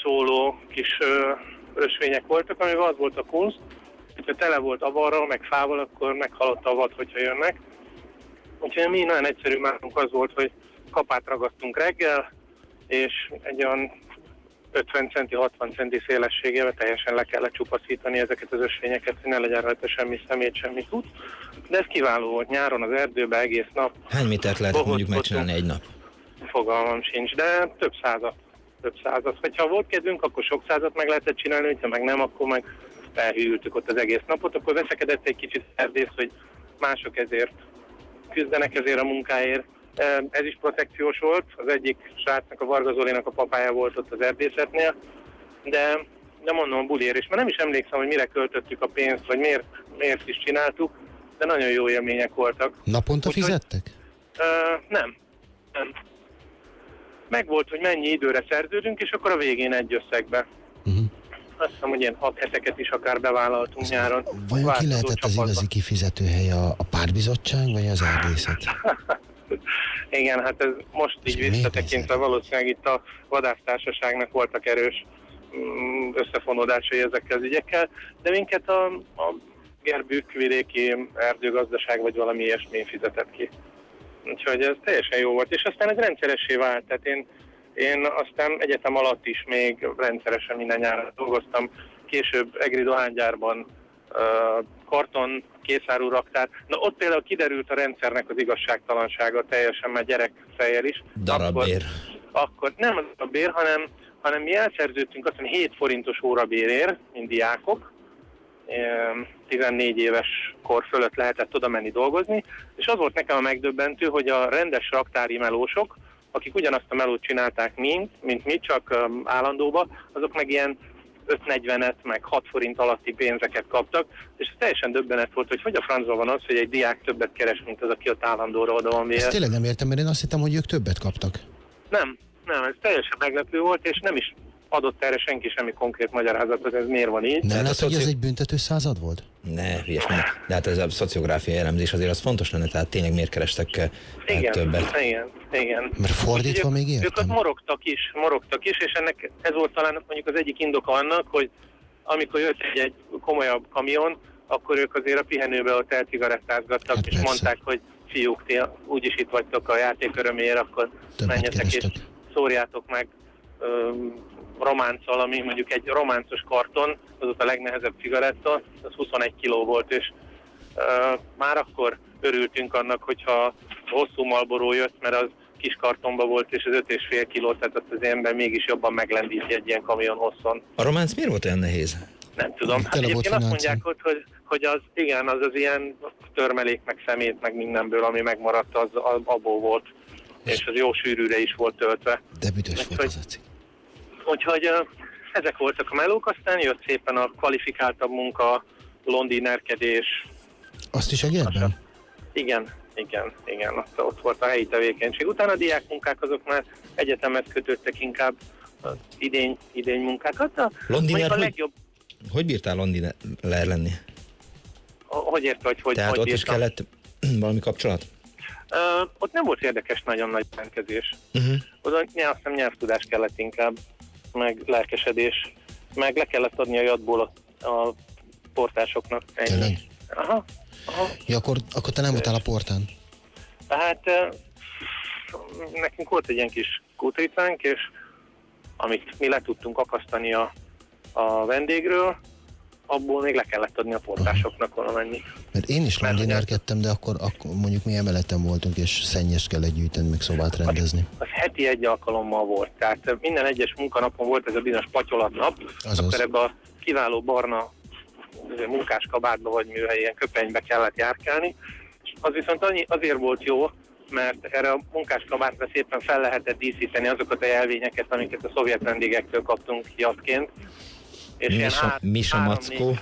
szóló kis ö, ösvények voltak, amivel az volt a kunst, hogyha tele volt avarral, meg fával, akkor meghalott a vad, hogyha jönnek. Úgyhogy mi nagyon egyszerű márunk az volt, hogy kapát ragasztunk reggel, és egy olyan 50 centi, 60 centi szélességével teljesen le kellett csupaszítani ezeket az ösvényeket, hogy ne legyen rajta semmi szemét, semmi tud. De ez kiváló volt nyáron az erdőben egész nap, Hány métert lehetett mondjuk megcsinálni egy nap? fogalmam sincs, de több százat. Több százat. Hogyha volt kedvünk, akkor sok százat meg lehetett csinálni, hogyha meg nem, akkor meg felhűltük ott az egész napot, akkor veszekedett egy kicsit erdész, hogy mások ezért küzdenek ezért a munkáért. Ez is protekciós volt, az egyik srácnak, a Varga Zolinak a papája volt ott az erdészetnél, de, de mondom a buliért is, mert nem is emlékszem, hogy mire költöttük a pénzt, vagy miért, miért is csináltuk, de nagyon jó élmények voltak. Naponta Úgyhogy- fizettek? Ö, nem. Nem. Megvolt, hogy mennyi időre szerződünk, és akkor a végén egy összegbe. Uh-huh. Azt hiszem, hogy ilyen hat heteket is akár bevállaltunk nyáron. Vajon ki lehetett az csapatban. igazi kifizető hely a, a pártbizottság, vagy az erdészet? Igen, hát ez most így visszatekintve valószínűleg itt a vadásztársaságnak voltak erős mm, összefonódásai ezekkel az ügyekkel, de minket a, a Gerbük vidéki erdőgazdaság vagy valami ilyesmi fizetett ki. Úgyhogy ez teljesen jó volt, és aztán ez rendszeressé vált, tehát én, én aztán egyetem alatt is még rendszeresen minden nyáron dolgoztam, később Egri dohánygyárban, karton, készárú raktár. Na ott például kiderült a rendszernek az igazságtalansága teljesen, mert gyerekfejjel is. Darabér. Akkor nem az a bér, hanem, hanem mi elszerződtünk azt hiszem 7 forintos órabérért, mint diákok, Ilyen 14 éves kor fölött lehetett oda menni dolgozni, és az volt nekem a megdöbbentő, hogy a rendes raktári melósok, akik ugyanazt a melót csinálták, mint, mint mi, csak um, állandóba, azok meg ilyen 5-40-et, meg 6 forint alatti pénzeket kaptak, és teljesen döbbenet volt, hogy hogy a francban van az, hogy egy diák többet keres, mint az, aki ott állandóra oda van Ezt tényleg nem értem, mert én azt hittem, hogy ők többet kaptak. Nem, nem, ez teljesen meglepő volt, és nem is adott erre senki semmi konkrét magyarázatot, ez miért van így. Nem a hogy ez egy büntető század volt? Ne, hülyes, ne. De hát ez a szociográfiai elemzés azért az fontos lenne, tehát tényleg miért kerestek eh, Igen, többet. igen, igen. Mert fordítva még ők, ők ott értem. morogtak is, morogtak is, és ennek ez volt talán mondjuk az egyik indoka annak, hogy amikor jött egy, egy komolyabb kamion, akkor ők azért a pihenőbe ott elcigarettázgattak, Hát és persze. mondták, hogy fiúk, ti úgyis itt vagytok a játék öröméért, akkor Többet menjetek és kerestek. szórjátok meg románccal, ami mondjuk egy románcos karton, az ott a legnehezebb cigaretta, az 21 kiló volt, és ö, már akkor örültünk annak, hogyha hosszú malboró jött, mert az kis kartonba volt, és az 5,5 kiló, tehát azt az ember mégis jobban meglendíti egy ilyen kamion hosszon. A románc miért volt olyan nehéz? Nem tudom. Hát Tele egyébként azt mondják ott, hogy, hogy az, igen, az az ilyen törmelék, meg szemét, meg mindenből, ami megmaradt, az abból volt. És az jó sűrűre is volt töltve. De büdös volt Úgyhogy- az a cikk. Úgyhogy ezek voltak a melók, aztán jött szépen a kvalifikáltabb munka, londinerkedés. Azt is Egerben? Igen, igen, igen, ott, ott volt a helyi tevékenység. Utána a diákmunkák azok már egyetemhez kötődtek inkább, az idény, idény munkákat. A, Londiner, a hogy- legjobb, Hogy bírtál Londiner lenni? hogy értve, hogy hogy, Tehát hogy ott is bírtam? kellett valami kapcsolat? Ö, ott nem volt érdekes nagyon nagy jelentkezés. Uh-huh. Oda azt hiszem nyelvtudás kellett inkább, meg lelkesedés, meg le kellett adni a jadból a, a portásoknak. Ennyi. Aha. Aha. Ja, akkor, akkor te nem voltál a portán. Tehát ö, nekünk volt egy ilyen kis kútricánk, és amit mi le tudtunk akasztani a, a vendégről, abból még le kellett adni a portásoknak valamennyi. Mert én is londinerkedtem, de akkor, akkor mondjuk mi emeleten voltunk, és szennyest kellett gyűjteni, meg szobát rendezni. az heti egy alkalommal volt. Tehát minden egyes munkanapon volt ez a bizonyos patyolatnap, Azaz. akkor ebbe a kiváló barna munkás kabátba vagy műhely, ilyen köpenybe kellett járkálni. Az viszont annyi, azért volt jó, mert erre a munkás kabátra szépen fel lehetett díszíteni azokat a jelvényeket, amiket a szovjet vendégektől kaptunk jatként. És Misa, három-négy- Mackó.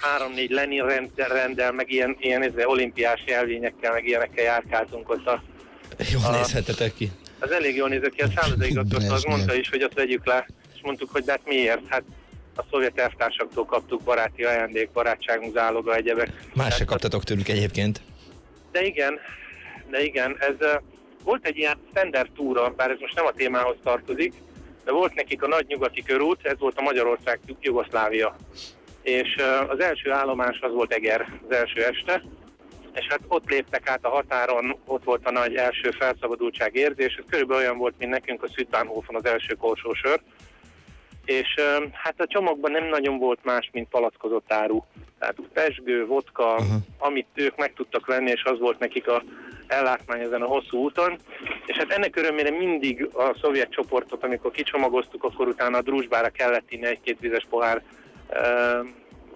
három-négy Lenin rend, rendel, meg ilyen, ilyen izé, olimpiás jelvényekkel, meg ilyenekkel járkáltunk ott a, Jól a- nézhetetek ki. az elég jól nézett ki, a szállodaigazgató az mondta is, hogy azt vegyük le, és mondtuk, hogy de hát miért? Hát a szovjet elvtársaktól kaptuk baráti ajándék, barátságunk záloga, egyebek. Más se kaptatok tőlük egyébként. De igen, de igen, ez uh, volt egy ilyen standard túra, bár ez most nem a témához tartozik, de volt nekik a nagy nyugati körút, ez volt a Magyarország Jugoszlávia. És az első állomás az volt Eger az első este, és hát ott léptek át a határon, ott volt a nagy első felszabadultság érzés, ez körülbelül olyan volt, mint nekünk a Südbahnhofon az első korsósör, és hát a csomagban nem nagyon volt más, mint palackozott áru. Tehát pesgő, vodka, uh-huh. amit ők meg tudtak venni, és az volt nekik a ellátmány ezen a hosszú úton. És hát ennek örömére mindig a szovjet csoportot, amikor kicsomagoztuk, akkor utána a drúzsbára kellett inni egy-két vizes pohár uh,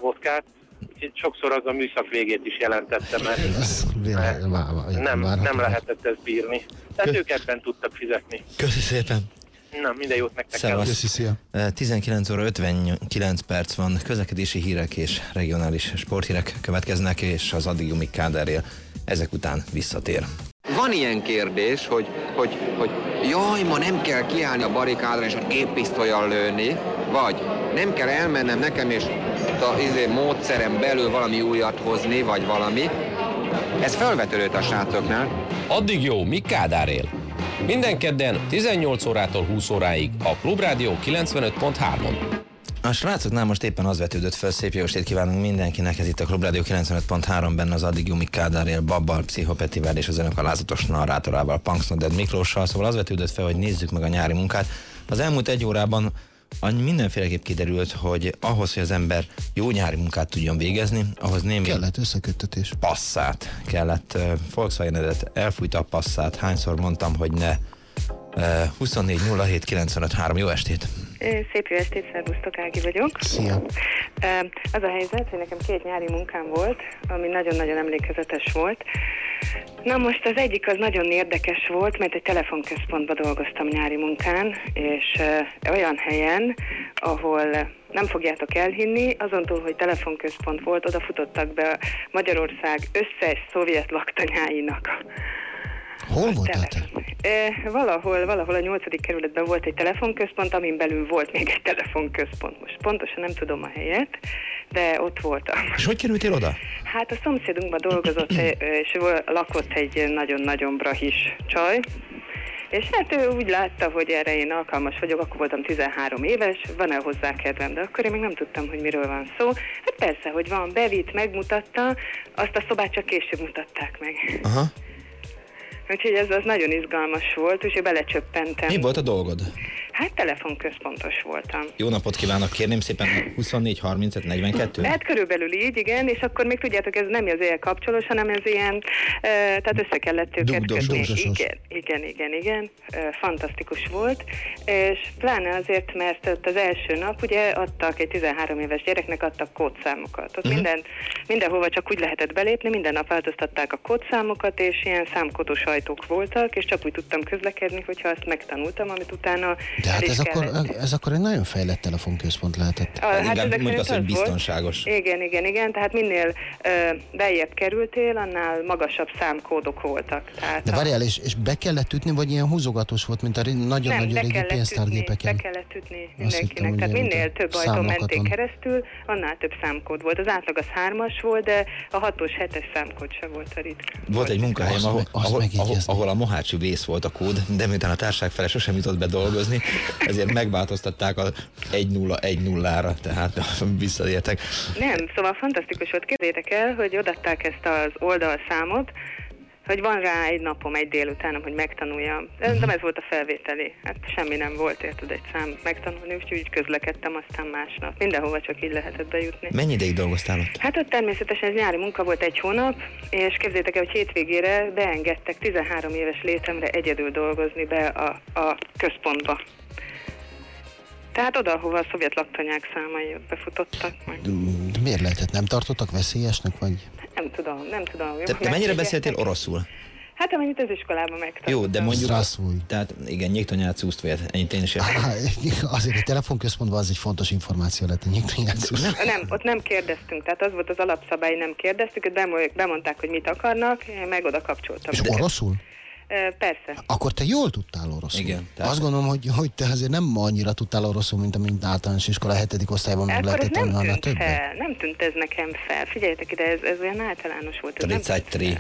vodkát. Úgyhogy sokszor az a műszak végét is jelentette, mert nem, nem lehetett ezt bírni. Tehát ők ebben tudtak fizetni. Köszi szépen. Na, minden jót nektek. Szevasz. Eh, 19 óra 59 perc van, közlekedési hírek és regionális sporthírek következnek, és az addig Jumik Kádár él. Ezek után visszatér. Van ilyen kérdés, hogy, hogy, hogy jaj, ma nem kell kiállni a barikádra és ott géppisztolyal lőni, vagy nem kell elmennem nekem és a izé, módszerem belül valami újat hozni, vagy valami. Ez felvetődött a srácoknál. Addig jó, míg Kádár él. Minden kedden 18 órától 20 óráig a Klubrádió 95.3-on. A srácoknál most éppen az vetődött fel, szép jó estét kívánunk mindenkinek, ez itt a Klubrádió 95.3 benne az addig Jumik Kádárél, Babbal, Pszichopetivel és az önök alázatos narrátorával, Punksnoded Miklóssal, szóval az vetődött fel, hogy nézzük meg a nyári munkát. Az elmúlt egy órában annyi mindenféleképp kiderült, hogy ahhoz, hogy az ember jó nyári munkát tudjon végezni, ahhoz némi Kellett összeköttetés. passzát kellett. Volkswagen-edet elfújta a passzát, hányszor mondtam, hogy ne. Uh, 24 07 95 3. Jó estét! Szép jó estét, szervusztok, Ági vagyok. Szia! Az a helyzet, hogy nekem két nyári munkám volt, ami nagyon-nagyon emlékezetes volt. Na most az egyik az nagyon érdekes volt, mert egy telefonközpontban dolgoztam nyári munkán, és olyan helyen, ahol nem fogjátok elhinni, azon túl, hogy telefonközpont volt, oda futottak be Magyarország összes szovjet laktanyáinak Hol voltál te? E, valahol, valahol a nyolcadik kerületben volt egy telefonközpont, amin belül volt még egy telefonközpont. Most pontosan nem tudom a helyet, de ott voltam. És hogy kerültél oda? Hát a szomszédunkban dolgozott, és lakott egy nagyon-nagyon brahis csaj, és hát ő úgy látta, hogy erre én alkalmas vagyok, akkor voltam 13 éves, van-e hozzá kedvem, de akkor én még nem tudtam, hogy miről van szó. Hát persze, hogy van, bevitt, megmutatta, azt a szobát csak később mutatták meg. Aha. Úgyhogy ez az nagyon izgalmas volt, úgyhogy belecsöppentem. Mi volt a dolgod? Hát telefonközpontos voltam. Jó napot kívánok, kérném szépen 24 35 42. Hát körülbelül így, igen, és akkor még tudjátok, ez nem az ilyen kapcsolós, hanem ez ilyen, tehát össze kellett őket Dugdos, kötni. Igen, igen, igen, igen, fantasztikus volt, és pláne azért, mert ott az első nap ugye adtak egy 13 éves gyereknek adtak kódszámokat. Ott Mhm. minden, mindenhova csak úgy lehetett belépni, minden nap változtatták a kódszámokat, és ilyen számkodós ajtók voltak, és csak úgy tudtam közlekedni, hogyha azt megtanultam, amit utána De De hát ez akkor, ez akkor egy nagyon fejlett telefonközpont lehetett. A- hát ezek szerint az volt. Igen, igen, igen. Tehát minél ö, beljebb kerültél, annál magasabb számkódok voltak. Tehát De a- várjál, és, és be kellett ütni, vagy ilyen húzogatós volt, mint a nagyon-nagyon régi kellett, ütni, be pénztárgépeken? kellett ütni Azt mindenkinek. hittem, hogy Tehát minél több ajtón menték keresztül, annál több számkód volt. Az átlag az hármas volt, de a hatos, hetes számkód sem volt a ritka. Volt egy munkahelyem, Azt ahol, azt ahol, ahol, a mohácsi vész volt a kód, de miután a társaság fele sosem jutott be dolgozni, ezért megváltoztatták a 1-0-1-0-ra, tehát visszaértek. Nem, szóval fantasztikus volt. Képzeljétek el, hogy odatták ezt az oldalszámot, hogy van rá egy napom, egy délutánom, hogy megtanuljam. De ez volt a felvételi. Hát semmi nem volt, érted, egy szám megtanulni, úgyhogy úgy közlekedtem aztán másnap. Mindenhova csak így lehetett bejutni. Mennyi ideig dolgoztál ott? Hát ott természetesen ez nyári munka volt egy hónap, és képzétek el, hogy hétvégére beengedtek 13 éves létemre egyedül dolgozni be a, a központba. Tehát oda, ahova a szovjet laktanyák számai befutottak meg. De miért lehetett? Nem tartottak veszélyesnek, vagy? Nem tudom, nem tudom. Te, te mennyire beszéltél oroszul? Hát amennyit az iskolában megtanultam. Jó, de mondjuk... Straszúj. Tehát igen, nyíktanyác úsztvér, hát ennyit én is értem. Azért egy telefonközpontban az egy fontos információ lett, a nyíktanyác nem, nem, ott nem kérdeztünk, tehát az volt az alapszabály, nem kérdeztük, bemondták, hogy mit akarnak, meg oda kapcsoltam. És de... oroszul? Persze. Akkor te jól tudtál oroszul. Igen. Tehát... Azt gondolom, hogy, hogy te azért nem annyira tudtál oroszul, mint amint általános iskola 7. osztályban meg lehetett nem tanulni annál többet. fel, nem tűnt ez nekem fel. Figyeljetek ide, ez, ez olyan általános volt. Tricágy tri,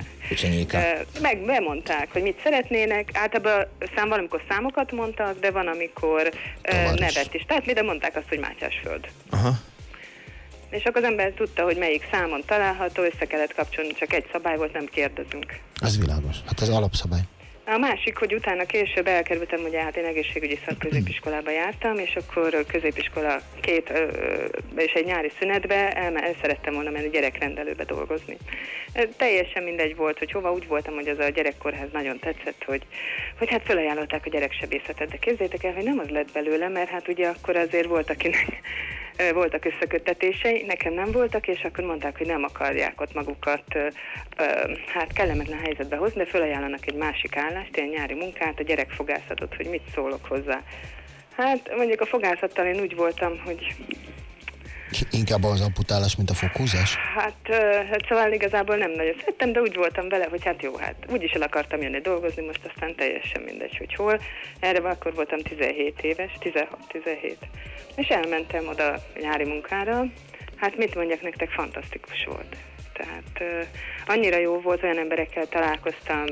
Meg bemondták, hogy mit szeretnének. Általában szám, valamikor számokat mondtak, de van, amikor ö, nevet is. Tehát mire mondták azt, hogy Mátyásföld. Aha. És akkor az ember tudta, hogy melyik számon található, össze kellett kapcsolni, csak egy szabály volt, nem kérdezünk. Ez világos. Hát ez alapszabály. A másik, hogy utána később elkerültem, ugye hát én egészségügyi szakközépiskolába jártam, és akkor középiskola két ö, és egy nyári szünetbe el, el szerettem volna menni gyerekrendelőbe dolgozni. Teljesen mindegy volt, hogy hova, úgy voltam, hogy az a gyerekkórház nagyon tetszett, hogy, hogy hát felajánlották a gyereksebészetet, de képzéljétek el, hogy nem az lett belőle, mert hát ugye akkor azért volt, akinek voltak összeköttetései, nekem nem voltak, és akkor mondták, hogy nem akarják ott magukat hát kellemetlen helyzetbe hozni, de felajánlanak egy másik állást, ilyen nyári munkát, a gyerekfogászatot, hogy mit szólok hozzá. Hát mondjuk a fogászattal én úgy voltam, hogy Inkább az amputálás, mint a fokhúzás? hát, hát szóval igazából nem nagyon szerettem, de úgy voltam vele, hogy hát jó, hát úgyis el akartam jönni dolgozni, most aztán teljesen mindegy, hogy hol. Erre akkor voltam 17 éves, 16-17. És elmentem oda nyári munkára. Hát mit mondjak nektek, fantasztikus volt. Tehát annyira jó volt, olyan emberekkel találkoztam.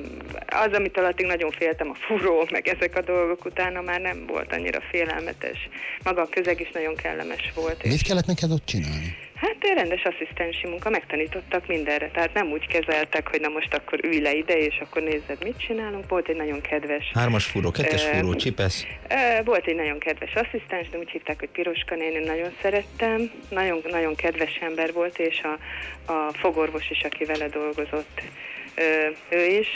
Az, amit alattig nagyon féltem, a furó, meg ezek a dolgok utána már nem volt annyira félelmetes. Maga a közeg is nagyon kellemes volt. És Mit kellett neked ott csinálni? Hát rendes asszisztensi munka, megtanítottak mindenre. Tehát nem úgy kezeltek, hogy na most akkor ülj le ide, és akkor nézzed, mit csinálunk. Volt egy nagyon kedves Hármas fúró, kettes fúró, csipesz. Ö, Volt egy nagyon kedves asszisztens, de úgy hívták, hogy Piroska néni, nagyon szerettem. Nagyon, nagyon kedves ember volt, és a, a fogorvos is, aki vele dolgozott, ö, ő is.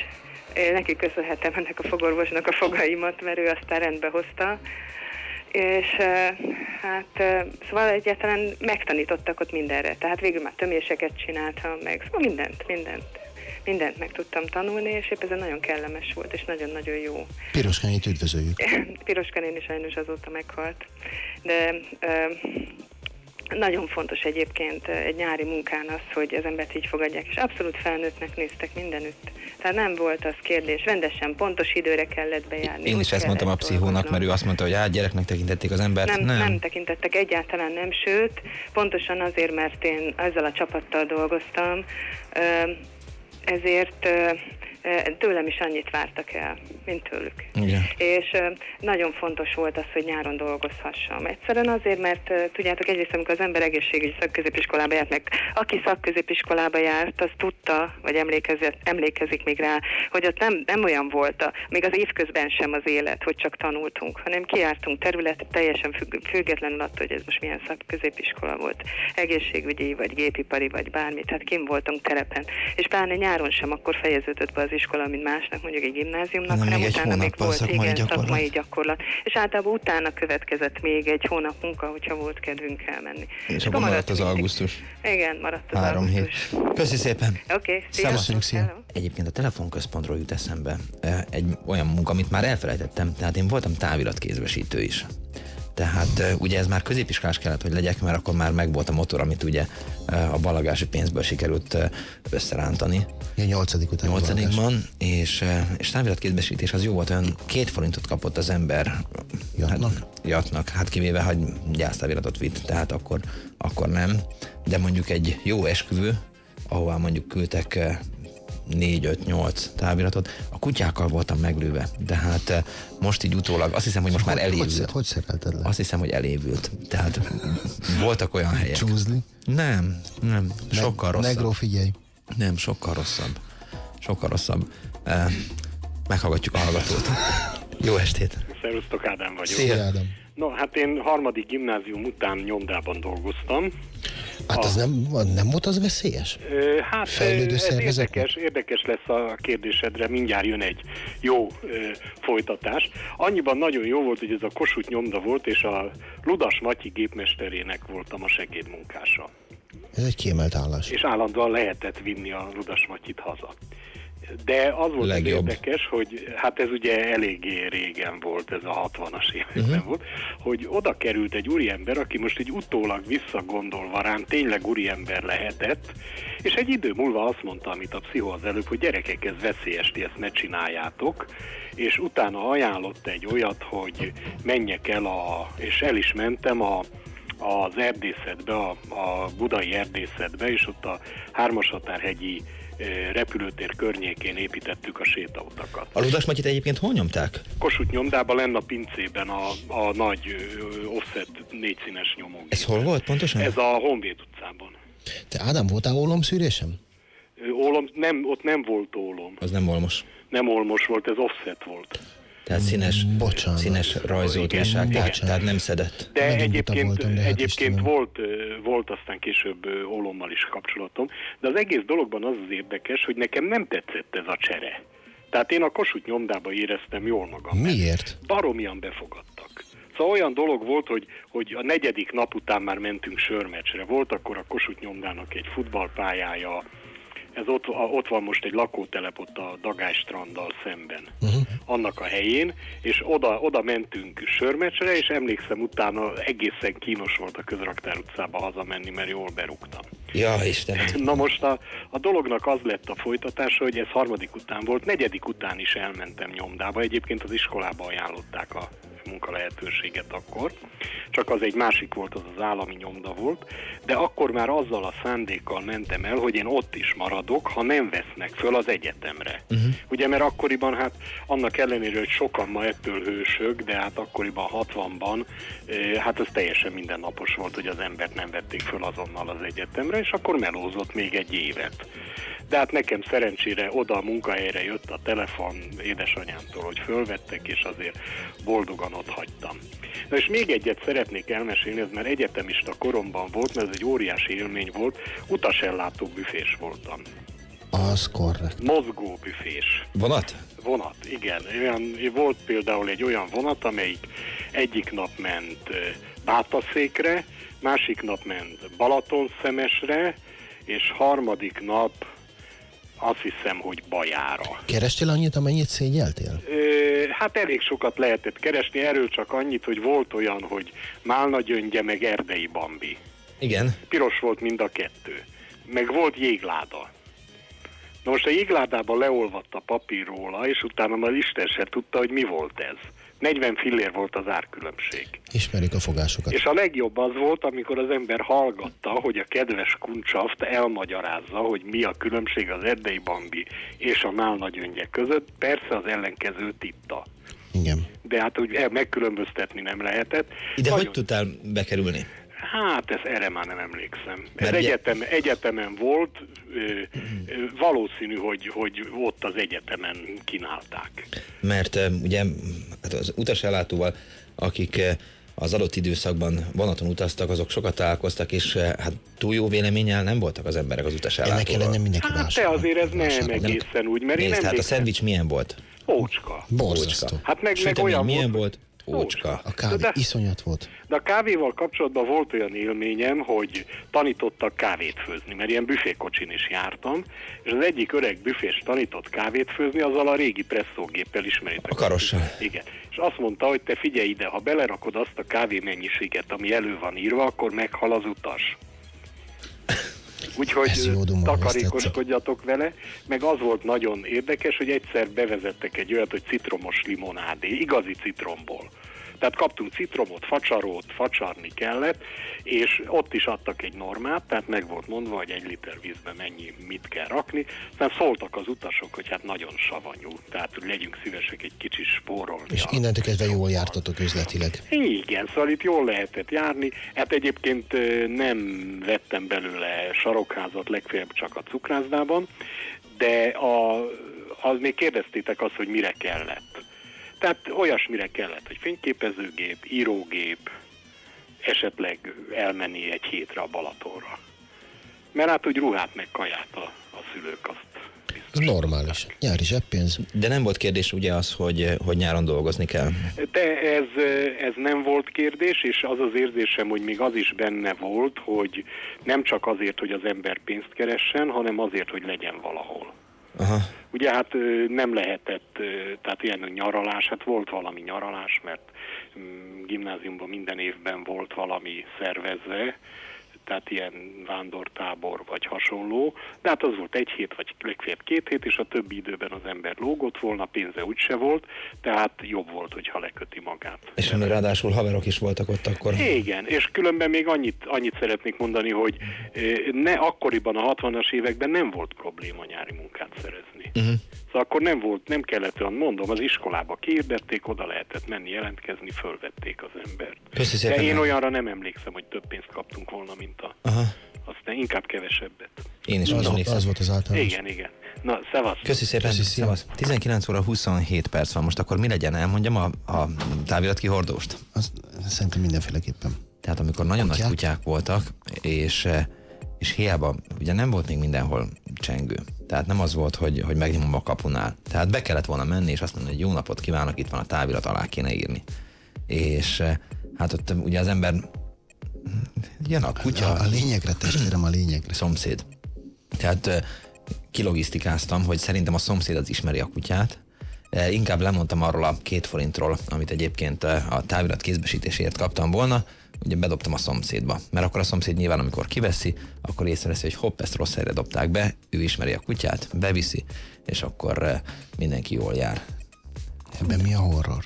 Én neki köszönhetem ennek a fogorvosnak a fogaimat, mert ő aztán rendbe hozta. És hát szóval egyáltalán megtanítottak ott mindenre. Tehát végül már töméseket csináltam, meg szóval mindent, mindent. Mindent meg tudtam tanulni, és épp ez nagyon kellemes volt, és nagyon-nagyon jó. Piroskányit üdvözöljük. Piroska néni sajnos azóta meghalt. De ö, nagyon fontos egyébként ö, egy nyári munkán az, hogy az embert így fogadják, és abszolút felnőttnek néztek mindenütt. Tehát nem volt az kérdés, rendesen pontos időre kellett bejárni. Én is ezt mondtam a dolgoznom. mert ő azt mondta, hogy hát gyereknek tekintették az embert. Nem, nem. nem tekintettek egyáltalán nem, sőt, pontosan azért, mert én ezzel a csapattal dolgoztam, ö, ezért ö, tőlem is annyit vártak el, mint tőlük. Igen. És nagyon fontos volt az, hogy nyáron dolgozhassam. Egyszerűen azért, mert tudjátok, egyrészt amikor az ember egészségügyi szakközépiskolába járt, meg aki szakközépiskolába járt, az tudta, vagy emlékezik, emlékezik még rá, hogy ott nem, nem olyan volt, a, még az évközben sem az élet, hogy csak tanultunk, hanem kiártunk területet, teljesen függ, függetlenül attól, hogy ez most milyen szakközépiskola volt, egészségügyi, vagy gépipari, vagy bármi, tehát kim voltunk terepen. És pláne nyáron sem akkor fejeződött be az az iskola, mint másnak, mondjuk egy gimnáziumnak, Hanem hanem még egy utána még volt szakmai igen, gyakorlat. szakmai gyakorlat. És általában utána következett még egy hónap munka, hogyha volt kedvünk elmenni. És akkor abban maradt az mindig- augusztus. Igen, maradt az Három augusztus. hét. Köszi szépen. Oké, okay, Köszönjük, szia. Egyébként a telefonközpontról jut eszembe eh, egy olyan munka, amit már elfelejtettem, tehát én voltam táviratkézbesítő is. Tehát eh, ugye ez már középiskolás kellett, hogy legyek, mert akkor már megvolt a motor, amit ugye a balagási pénzből sikerült összerántani. Ja, nyolcadik után. Nyolcadikban, és, és táviratkézbesítés az jó volt, olyan két forintot kapott az ember. Jatnak? Hát, jatnak, hát kivéve, hogy gyásztáviratot vitt, tehát akkor, akkor nem. De mondjuk egy jó esküvő, ahová mondjuk küldtek 4-5-8 táviratot, a kutyákkal voltam meglőve, de hát eh, most így utólag, azt hiszem, hogy most már Hogy- hogy elévült. szer- hogy szerelted le? Azt hiszem, hogy elévült. Tehát voltak olyan helyek. Csúzli? Nem, nem, sokkal rosszabb. Negró, figyelj. Nem, sokkal rosszabb. Sokkal rosszabb. Eh, meghallgatjuk a hallgatót. Jó estét! Szerusztok, Ádám vagyok. Szia, Ádám. No, hát én harmadik gimnázium után nyomdában dolgoztam. Hát az nem, nem volt az veszélyes? Ö, Hát Fejlődő ez érdekes, érdekes lesz a kérdésedre, mindjárt jön egy jó ö, folytatás. Annyiban nagyon jó volt, hogy ez a Kossuth nyomda volt, és a Ludas Matyi gépmesterének voltam a segédmunkása. Ez egy kiemelt állás. És állandóan lehetett vinni a Ludas Matyit haza. De az volt az Legjobb. érdekes, hogy hát ez ugye eléggé régen volt, ez a 60-as években uh-huh. volt, hogy oda került egy úriember, aki most egy utólag visszagondolva rám tényleg úriember lehetett, és egy idő múlva azt mondta, amit a pszichó az előbb, hogy gyerekek, ez veszélyes, ti ezt ne csináljátok, és utána ajánlott egy olyat, hogy menjek el, a, és el is mentem a, az erdészetbe, a, a budai erdészetbe, és ott a Hármashatárhegyi repülőtér környékén építettük a sétautakat. A Ludas Matyit egyébként hol nyomták? Kossuth nyomdában lenne a pincében a, a nagy offset négyszínes nyomó. Ez hol volt pontosan? Ez a Honvéd utcában. Te Ádám, voltál ólomszűrésem? Ólom, nem, ott nem volt ólom. Az nem olmos. Nem olmos volt, ez offset volt. Tehát színes, Bocsánat. színes rajzolt Igen, újság, tehát, igen. tehát nem szedett. De Megint egyébként, voltam, de hát egyébként Istenem. volt, volt aztán később ö, ólommal is kapcsolatom, de az egész dologban az az érdekes, hogy nekem nem tetszett ez a csere. Tehát én a Kossuth nyomdába éreztem jól magam. Miért? baromian befogadtak. Szóval olyan dolog volt, hogy, hogy a negyedik nap után már mentünk sörmecsre. Volt akkor a Kossuth nyomdának egy futballpályája, ez ott, ott van most egy lakótelep ott a Dagály stranddal szemben, uh-huh. annak a helyén, és oda, oda mentünk sörmecsre, és emlékszem utána egészen kínos volt a közraktár utcába hazamenni, mert jól berúgtam. Ja, Istenem. Na most a, a dolognak az lett a folytatása, hogy ez harmadik után volt, negyedik után is elmentem nyomdába, egyébként az iskolába ajánlották a munkalehetőséget akkor, csak az egy másik volt, az az állami nyomda volt, de akkor már azzal a szándékkal mentem el, hogy én ott is maradok, ha nem vesznek föl az egyetemre. Uh-huh. Ugye, mert akkoriban hát annak ellenére, hogy sokan ma ettől hősök, de hát akkoriban 60-ban, eh, hát ez teljesen mindennapos volt, hogy az embert nem vették föl azonnal az egyetemre, és akkor melózott még egy évet. De hát nekem szerencsére oda a munkahelyre jött a telefon édesanyámtól, hogy fölvettek, és azért boldogan ott hagytam. Na és még egyet szeretnék elmesélni, ez már egyetemista koromban volt, mert ez egy óriási élmény volt, utasellátó büfés voltam. Az korrekt. Mozgó büfés. Vonat? Vonat, igen. Olyan, volt például egy olyan vonat, amelyik egyik nap ment Bátaszékre, másik nap ment Balatonszemesre, és harmadik nap azt hiszem, hogy Bajára. Kerestél annyit, amennyit szégyeltél? Ö, hát elég sokat lehetett keresni, erről csak annyit, hogy volt olyan, hogy Málna gyöngye, meg Erdei Bambi. Igen. Piros volt mind a kettő. Meg volt jégláda. Na most a jégládában leolvadt a papír róla, és utána már Isten se tudta, hogy mi volt ez. 40 fillér volt az árkülönbség. Ismerik a fogásokat. És a legjobb az volt, amikor az ember hallgatta, hogy a kedves kuncsaft elmagyarázza, hogy mi a különbség az erdei bambi és a nálnagyöngye között. Persze az ellenkező titta. Igen. De hát úgy el- megkülönböztetni nem lehetett. Ide Nagyon- hogy tudtál bekerülni? Hát ez erre már nem emlékszem. Ez egyetem, egyetemen volt, ö, ö, valószínű, hogy, hogy ott az egyetemen kínálták. Mert ugye hát az utasellátóval, akik, az adott időszakban vonaton utaztak, azok sokat találkoztak, és hát túl jó véleménnyel nem voltak az emberek az utasállátóról. mindenki Hát te azért ez nem egészen úgy, mert én Nézd, hát a szendvics milyen volt? ócska. Borzasztó. Hát meg, meg Sütemény olyan milyen volt, volt? Ócska. A kávé De- iszonyat volt. De a kávéval kapcsolatban volt olyan élményem, hogy tanítottak kávét főzni, mert ilyen büfékocsin is jártam, és az egyik öreg büfés tanított kávét főzni, azzal a régi presszógéppel ismeritek. A karossal. Igen. És azt mondta, hogy te figyelj ide, ha belerakod azt a kávé mennyiséget, ami elő van írva, akkor meghal az utas. Úgyhogy takarékoskodjatok vele, meg az volt nagyon érdekes, hogy egyszer bevezettek egy olyat, hogy citromos limonádé, igazi citromból. Tehát kaptunk citromot, facsarót, facsarni kellett, és ott is adtak egy normát, tehát meg volt mondva, hogy egy liter vízbe mennyi, mit kell rakni. Aztán szóltak az utasok, hogy hát nagyon savanyú, tehát hogy legyünk szívesek egy kicsit spórolni. És innentől kezdve jól jártatok üzletileg. igen, szóval itt jól lehetett járni. Hát egyébként nem vettem belőle sarokházat, legfeljebb csak a cukrászdában, de a, az még kérdeztétek azt, hogy mire kellett. Tehát olyasmire kellett, hogy fényképezőgép, írógép, esetleg elmenni egy hétre a Balatonra. Mert hát úgy ruhát meg kaját a, a szülők azt Ez normális. Nyári zseppénz. De nem volt kérdés ugye az, hogy, hogy nyáron dolgozni kell. De ez, ez nem volt kérdés, és az az érzésem, hogy még az is benne volt, hogy nem csak azért, hogy az ember pénzt keressen, hanem azért, hogy legyen valahol. Aha. Ugye hát nem lehetett, tehát ilyen nyaralás, hát volt valami nyaralás, mert mm, gimnáziumban minden évben volt valami szervezve, tehát ilyen vándortábor vagy hasonló, de hát az volt egy hét vagy legfeljebb két hét, és a többi időben az ember lógott volna, pénze úgyse volt, tehát jobb volt, hogyha leköti magát. És ami ráadásul haverok is voltak ott akkor. Igen, és különben még annyit, annyit szeretnék mondani, hogy eh, ne akkoriban a 60-as években nem volt probléma nyári munkát szerezni. Uh-huh. Szóval akkor nem volt, nem kellett olyan, mondom, az iskolába kiirdették, oda lehetett menni, jelentkezni, fölvették az embert. Köszi De én olyanra nem emlékszem, hogy több pénzt kaptunk volna, mint a... Aha. Aztán inkább kevesebbet. Én is Az, volt, az volt az általános. Igen, igen. Na, szevasz. Köszi szépen, Köszi, Szevasz. 19 óra 27 perc van most, akkor mi legyen? Elmondjam a, a távirat Az, szerintem mindenféleképpen. Tehát amikor nagyon Kutyák? nagy kutyák voltak, és, eh, és hiába, ugye nem volt még mindenhol csengő. Tehát nem az volt, hogy, hogy megnyomom a kapunál. Tehát be kellett volna menni, és azt mondani, hogy jó napot kívánok, itt van a távirat, alá kéne írni. És eh, hát ott ugye az ember jön a kutya, A, a lényegre, testvérem, a lényegre. szomszéd. Tehát ö, kilogisztikáztam, hogy szerintem a szomszéd az ismeri a kutyát. Inkább lemondtam arról a két forintról, amit egyébként a távirat kézbesítésért kaptam volna, ugye bedobtam a szomszédba. Mert akkor a szomszéd nyilván, amikor kiveszi, akkor észreveszi, hogy hopp, ezt rossz helyre dobták be, ő ismeri a kutyát, beviszi, és akkor ö, mindenki jól jár. Ebben mi a horror?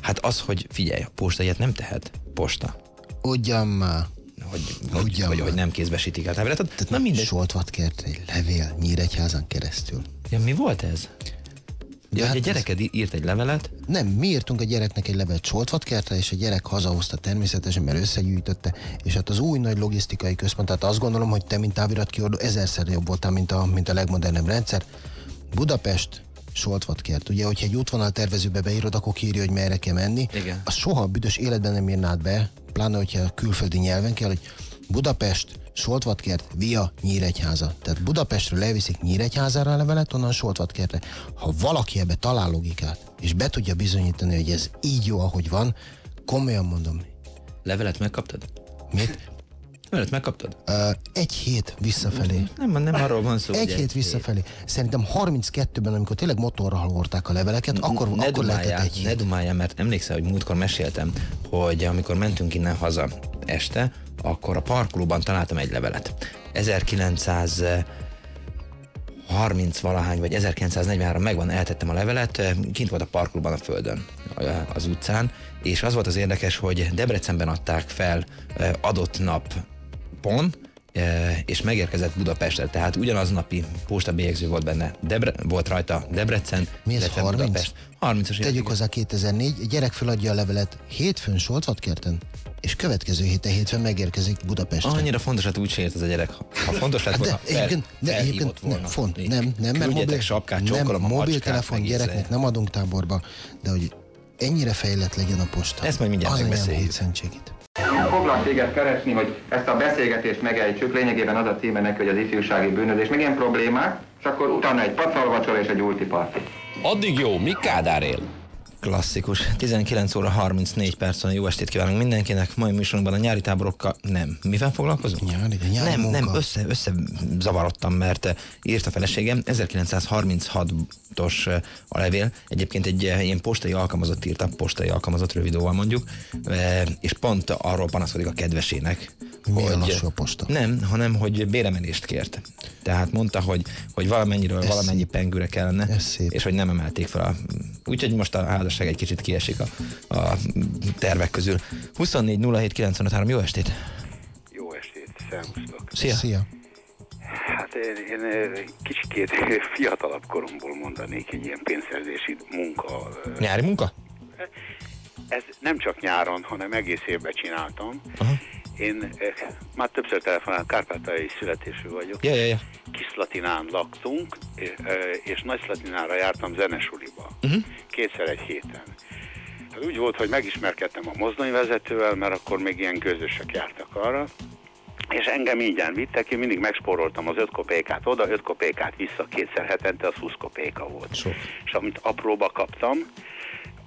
Hát az, hogy figyelj, a posta ilyet nem tehet. Posta. Ugyan már. Hogy, hogy, hogy, hogy nem kézbesítik a táviratot. Tehát Na mindegy. Soltvat kért egy levél Nyíregyházan keresztül. Ja, mi volt ez? Ja, hát ez- gyereked írt egy levelet, Nem, mi írtunk a gyereknek egy levelet Soltvatkertre, és a gyerek hazahozta természetesen, mert összegyűjtötte, és hát az új nagy logisztikai központ, tehát azt gondolom, hogy te, mint táviratkiadó, ezerszer jobb voltál, mint a, mint a legmodernebb rendszer. Budapest, Soltvatkert. Ugye, hogyha egy útvonal tervezőbe beírod, akkor írja, hogy merre kell menni. Igen. Az soha a büdös életben nem írnád be, pláne, hogyha külföldi nyelven kell, hogy Budapest, Soltvatkert, via Nyíregyháza. Tehát Budapestről leviszik Nyíregyházára a levelet, onnan Soltvatkertre. Ha valaki ebbe talál logikát, és be tudja bizonyítani, hogy ez így jó, ahogy van, komolyan mondom. levelet megkaptad? Mit? Levelet megkaptad? Uh, egy hét visszafelé. Nem, nem arról van szó. Egy hét visszafelé. Szerintem 32-ben, amikor tényleg motorral hordták a leveleket, akkor, ne akkor lehetett egy ne dumáljál, mert emlékszel, hogy múltkor meséltem, hogy amikor mentünk innen haza este, akkor a parkolóban találtam egy levelet. 1930 valahány, vagy 1943 megvan, eltettem a levelet, kint volt a parkolóban a földön, az utcán, és az volt az érdekes, hogy Debrecenben adták fel eh, adott napon, eh, és megérkezett Budapestre, tehát ugyanaznapi postabélyegző volt benne, Debre, volt rajta Debrecen, Mi ez, illetve 30? Budapest. 30-as évek, Tegyük hozzá 2004, egy gyerek feladja a levelet hétfőn Soltvatkerten, és következő héten hétfőn megérkezik Budapestre. Annyira fontos, hát úgy ért ez a gyerek. Ha fontos lett Hát volna, de egyébként, de egyébként volna. nem, font, Így, nem, nem, mert mobil, sapkát, nem, a mobiltelefon gyereknek ízé. nem adunk táborba, de hogy ennyire fejlett legyen a posta. Ezt majd mindjárt megbeszéljük. szentségét. Foglak téged keresni, hogy ezt a beszélgetést megejtsük, lényegében az a címe neki, hogy az ifjúsági bűnözés, meg ilyen problémák, és akkor utána egy pacalvacsora és egy ulti parti. Addig jó, mi Kádár él? Klasszikus. 19 óra 34 perc van, jó estét kívánunk mindenkinek. Mai műsorunkban a nyári táborokkal nem. Mivel foglalkozunk? Nyári, de nyári nem, munka. nem, össze, össze zavarodtam, mert eh, írt a feleségem 1936-os eh, a levél. Egyébként egy eh, ilyen postai alkalmazott írta, postai alkalmazott rövidóval mondjuk, és pont arról panaszkodik a kedvesének, Milyen lassú a posta? nem, hanem hogy béremelést kért. Tehát mondta, hogy, hogy valamennyiről Ez valamennyi pengőre kellene, és hogy nem emelték fel a... Úgyhogy most a házasság egy kicsit kiesik a, a tervek közül. 24 07 953, jó estét! Jó estét, szervusztok. Szia! Szia! Hát én, én kicsikét fiatalabb koromból mondanék egy ilyen pénzszerzési munka. Nyári munka? Ez nem csak nyáron, hanem egész évben csináltam. Aha. Én eh, már többször telefonáltam, kárpátaljai születésű vagyok. Ja, ja, ja. Kiszlatinán laktunk, és, eh, és Nagyszlatinára jártam zenesuliba. Uh-huh. Kétszer egy héten. Hát úgy volt, hogy megismerkedtem a mozdonyvezetővel, mert akkor még ilyen közösek jártak arra, és engem ingyen vittek, én mindig megspóroltam az 5 kopékát oda, 5 kopékát vissza, kétszer hetente az 20 kopéka volt. Sok. És amit apróba kaptam,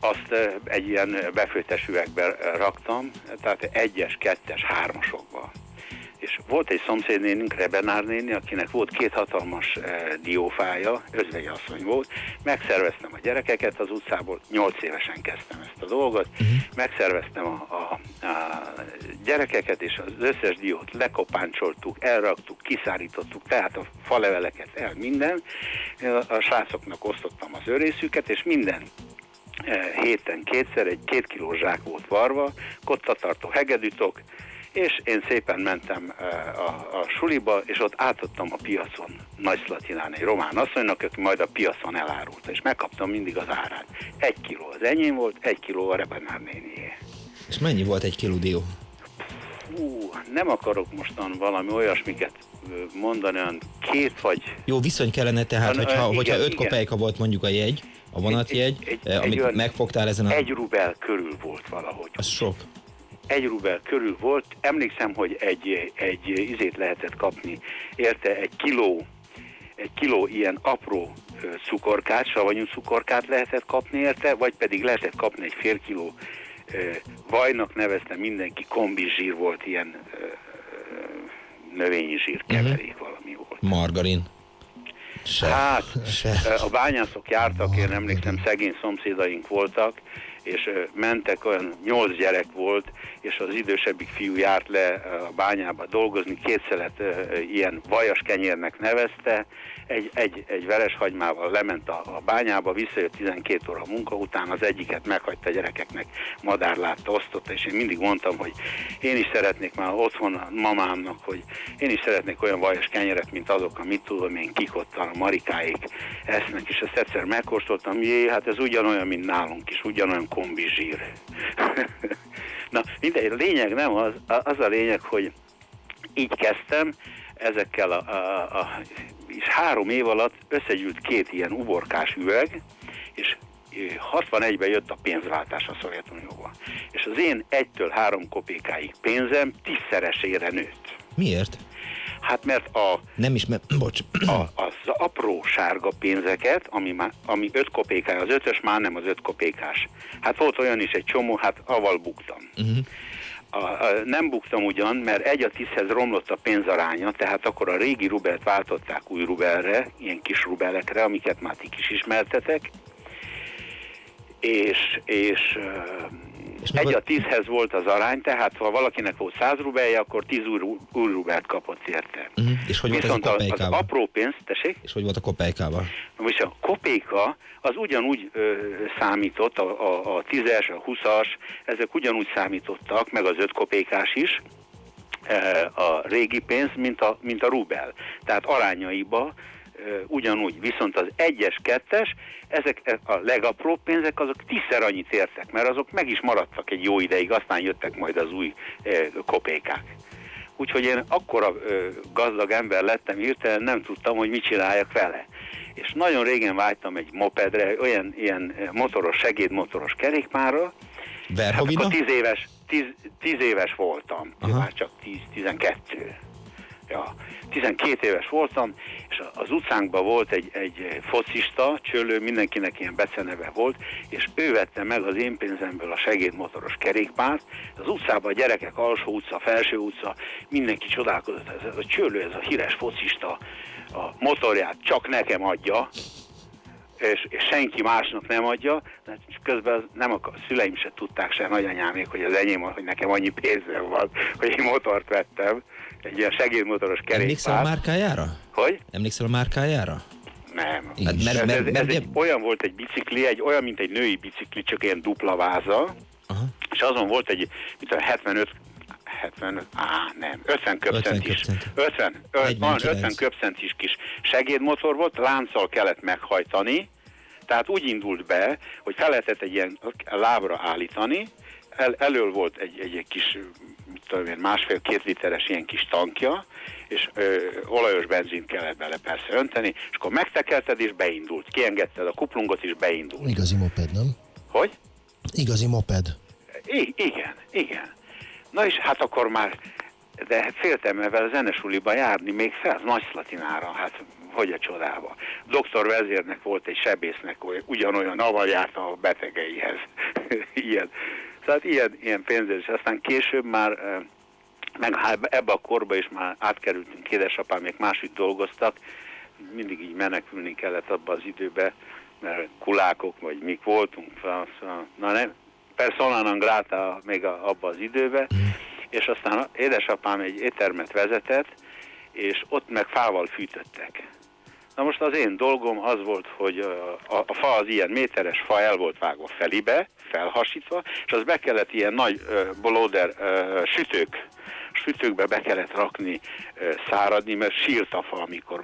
azt egy ilyen befőttes üvegbe raktam, tehát egyes, kettes, hármasokba. És volt egy szomszédnénünk, Rebenár néni, akinek volt két hatalmas eh, diófája, özvegy asszony volt, megszerveztem a gyerekeket az utcából, nyolc évesen kezdtem ezt a dolgot, megszerveztem a, a, a gyerekeket, és az összes diót lekopáncsoltuk, elraktuk, kiszárítottuk, tehát a faleveleket el, minden. A, srácoknak osztottam az őrészüket, és minden héten kétszer egy két kilós zsák volt varva, kottatartó hegedűtok, és én szépen mentem eh, a, a suliba, és ott átadtam a piacon Nagyszlatinán egy román asszonynak, aki majd a piacon elárulta, és megkaptam mindig az árát. Egy kiló az enyém volt, egy kiló a Rebenár nénié. És mennyi volt egy kiló dió? Hú, nem akarok mostan valami olyasmiket ö, mondani, olyan két vagy Jó, viszony kellene tehát, hogyha, igen, hogyha 5 igen. kopejka volt mondjuk a jegy, a vonatjegy, egy- eh, egy amit olyan- megfogtál ezen a... egy rubel körül volt valahogy. Az sok. egy rubel körül volt. Emlékszem, hogy egy, egy izét lehetett kapni, érte egy kiló, egy kiló ilyen apró cukorkát, savanyú cukorkát lehetett kapni érte, vagy pedig lehetett kapni egy fél kiló vajnak nevezte mindenki, kombizsír volt, ilyen növényi zsír keverék valami volt. Margarin. Se. Hát, Se. a bányászok jártak, én emlékszem, szegény szomszédaink voltak, és mentek, olyan nyolc gyerek volt, és az idősebbik fiú járt le a bányába dolgozni, két szelet ilyen vajas kenyérnek nevezte, egy, egy, egy veres hagymával lement a, a bányába, visszajött 12 óra munka után, az egyiket meghagyta a gyerekeknek, madár látta, osztotta, és én mindig mondtam, hogy én is szeretnék már otthon a mamámnak, hogy én is szeretnék olyan vajas kenyeret, mint azok, amit tudom én kikottal, a marikáik esznek, és ezt egyszer megkóstoltam, jé, hát ez ugyanolyan, mint nálunk is, ugyanolyan kombizsír. Na, mindegy, a lényeg nem az, az a lényeg, hogy így kezdtem, ezekkel a, a, a és három év alatt összegyűlt két ilyen uborkás üveg, és ö, 61-ben jött a pénzváltás a Szovjetunióban. És az én egytől három kopékáig pénzem tízszeresére nőtt. Miért? Hát mert a, Nem is, mert, bocs. a, az apró sárga pénzeket, ami, már, ami 5 kopékája, az ötös már nem az 5 kopékás. Hát volt olyan is egy csomó, hát aval buktam. Uh-huh. A, a, nem buktam ugyan, mert egy a tízhez romlott a pénzaránya, tehát akkor a régi rubelt váltották új rubelre, ilyen kis rubelekre, amiket már ti is ismertetek, és, és, és egy a tízhez volt az arány, tehát ha valakinek volt 100 rubelje, akkor 10 új, ru- új rubelt kapott érte. Uh-huh. És hogy volt Viszont a, az kopejkával? apró pénz, tessék? És hogy volt a kopejkával? Most a kopéka az ugyanúgy ö, számított, a, a, a 10-es, a 20-as, ezek ugyanúgy számítottak, meg az 5 kopékás is, a régi pénz, mint a, mint a rubel. Tehát arányaiba ugyanúgy, viszont az egyes, kettes, ezek e, a legapróbb pénzek, azok tízszer annyit értek, mert azok meg is maradtak egy jó ideig, aztán jöttek majd az új kopékák. Úgyhogy én akkora ö, gazdag ember lettem hirtelen, nem tudtam, hogy mit csináljak vele. és nagyon régen vágytam egy mopedre, olyan ilyen motoros, segédmotoros kerékpárra. Verhovina? Hát akkor tíz éves, tíz, tíz éves voltam, már csak 10-12. Ja, 12 éves voltam, és az utcánkban volt egy, egy focista, csőlő, mindenkinek ilyen beceneve volt, és ő vette meg az én pénzemből a segédmotoros kerékpárt. Az utcában a gyerekek, alsó utca, felső utca, mindenki csodálkozott, ez, ez a csőlő, ez a híres focista, a motorját csak nekem adja, és, és senki másnak nem adja, de közben nem a szüleim se tudták se nagyanyámék, hogy az enyém, hogy nekem annyi pénzem van, hogy én motort vettem, egy ilyen segédmotoros Emlékszel a kerékpár. márkájára? Hogy? Emlékszel a márkájára? Nem. Hát mert- ez, mert- ez, mert- ez egy, olyan volt egy bicikli, egy olyan, mint egy női bicikli, csak ilyen dupla váza, Aha. és azon volt egy, mint a 75 75, á, nem, 50 köpcentis, 50, 50, 49. 50 köpcentis kis segédmotor volt, lánccal kellett meghajtani, tehát úgy indult be, hogy fel lehetett egy ilyen lábra állítani, el, elől volt egy, egy, egy kis, másfél-két literes ilyen kis tankja, és ö, olajos benzint kellett bele persze önteni, és akkor megtekelted és beindult. Kiengedted a kuplungot és beindult. Igazi moped, nem? Hogy? Igazi moped. I- igen, igen. Na és hát akkor már, de hát féltem ezzel a zenesuliba járni, még fel Nagyszlatinára, hát hogy a csodába. Doktor vezérnek volt egy sebésznek, olyan- ugyanolyan aval járt a betegeihez. ilyen. Tehát ilyen, ilyen és aztán később már, eh, meg hát ebbe a korba is már átkerültünk, édesapám még máshogy dolgoztak, mindig így menekülni kellett abba az időbe, mert kulákok vagy mik voltunk, szóval, na nem, persona non grata még a, abba az időbe, és aztán édesapám egy éttermet vezetett, és ott meg fával fűtöttek. Na most az én dolgom az volt, hogy a, a, fa az ilyen méteres fa el volt vágva felibe, felhasítva, és az be kellett ilyen nagy ö, bolóder ö, sütők, sütőkbe be kellett rakni, ö, száradni, mert sírt a fa, amikor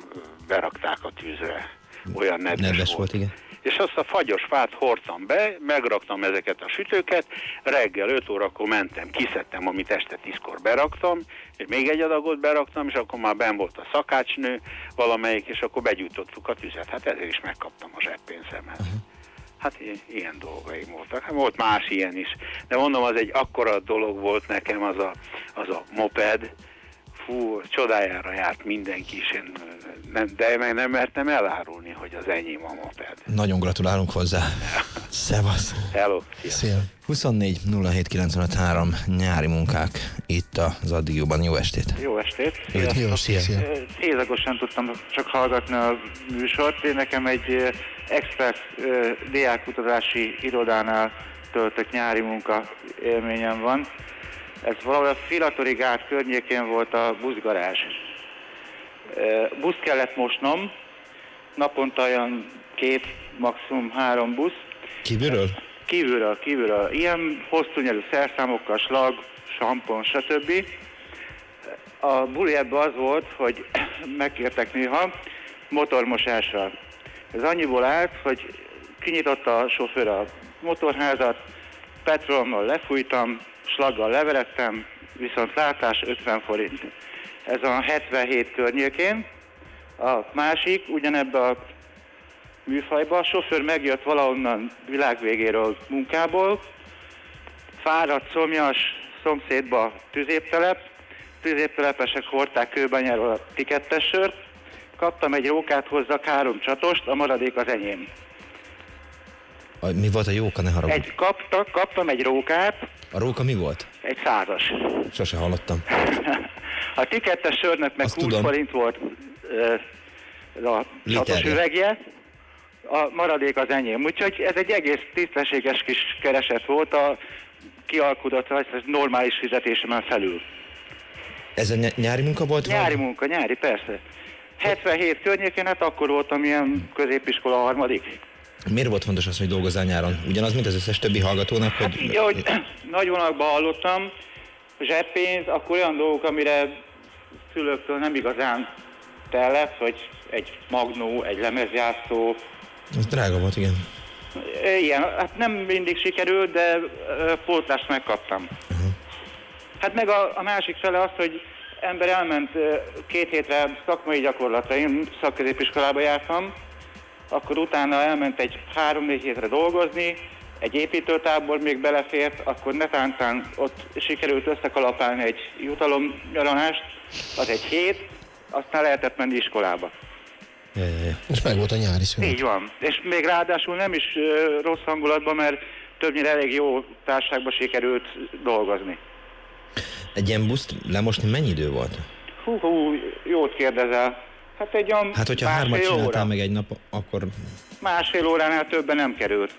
berakták a tűzre. Olyan nedves, Nedves volt. volt, igen. És azt a fagyos fát hordtam be, megraktam ezeket a sütőket, reggel 5 órakor mentem, kiszedtem, amit este 10-kor beraktam, és még egy adagot beraktam, és akkor már ben volt a szakácsnő valamelyik, és akkor begyújtottuk a tüzet. Hát ezért is megkaptam a zseppénzemet. Hát i- ilyen dolgaim voltak. Hát volt más ilyen is. De mondom, az egy akkora dolog volt nekem az a, az a moped. Fú, csodájára járt mindenki, és én, nem, de meg nem mertem elárulni, hogy az enyém a moped. Nagyon gratulálunk hozzá. Szevasz. Hello. Szia. 24 07 95 3 nyári munkák itt az addigióban. Jó estét! Jó estét! Jó, szia. szia. Ö, Hézagosan tudtam csak hallgatni a műsort. Én nekem egy ö, diákutazási irodánál töltött nyári munka élményem van. Ez valahol a Filatori gát környékén volt a buszgarázs. Ö, Buszt kellett mosnom, naponta olyan két, maximum három busz. Kívülről? Kívülről, kívülről. Ilyen hosszú nyelű szerszámokkal, slag, sampon, stb. A buli ebbe az volt, hogy megkértek néha motormosásra. Ez annyiból állt, hogy kinyitotta a sofőr a motorházat, petrolommal lefújtam, slaggal leverettem, viszont látás 50 forint. Ez a 77 környékén. A másik, ugyanebbe a műfajba, a sofőr megjött valahonnan világvégéről munkából, fáradt, szomjas, szomszédba tüzéptelep, tüzéptelepesek hordták kőbanyáról a tikettes sört, kaptam egy rókát hozzak, három csatost, a maradék az enyém. A, mi volt a jóka, ne haragudj. Egy kapta, kaptam egy rókát, A róka mi volt? egy százas. Sose hallottam. A tikettes sörnek meg Azt 20 tudom. forint volt ö, a Literje. üvegje, a maradék az enyém. Úgyhogy ez egy egész tisztességes kis kereset volt a kialkudott normális fizetésemen felül. Ez a ny- nyári munka volt? Nyári munka, nyári, persze. 77 környékén, hát akkor voltam ilyen középiskola harmadik. Miért volt fontos az, hogy dolgozzál nyáron? Ugyanaz, mint az összes többi hallgatónak, hogy... Hát Így, ahogy nagy vonalakban hallottam, zseppénz, akkor olyan dolgok, amire szülőktől nem igazán tellett, hogy egy magnó, egy lemezjátszó, Ez drága volt, igen. ilyen, hát nem mindig sikerült, de ö, pótlást megkaptam. Hát meg a, a másik fele az, hogy ember elment ö, két hétre szakmai gyakorlatra, én szakközépiskolába jártam, akkor utána elment egy három-négy hétre dolgozni, egy építőtábor még belefért, akkor netántán ott sikerült összekalapálni egy jutalomnyaranást, az egy hét, aztán lehetett menni iskolába. És meg volt a nyári szünet. Így van. És még ráadásul nem is ö, rossz hangulatban, mert többnyire elég jó társaságban sikerült dolgozni. Egy ilyen buszt lemosni mennyi idő volt? Hú, hú, jót kérdezel. Hát egy olyan Hát, hogyha hármat csináltál óra. meg egy nap, akkor... Másfél óránál többen nem került.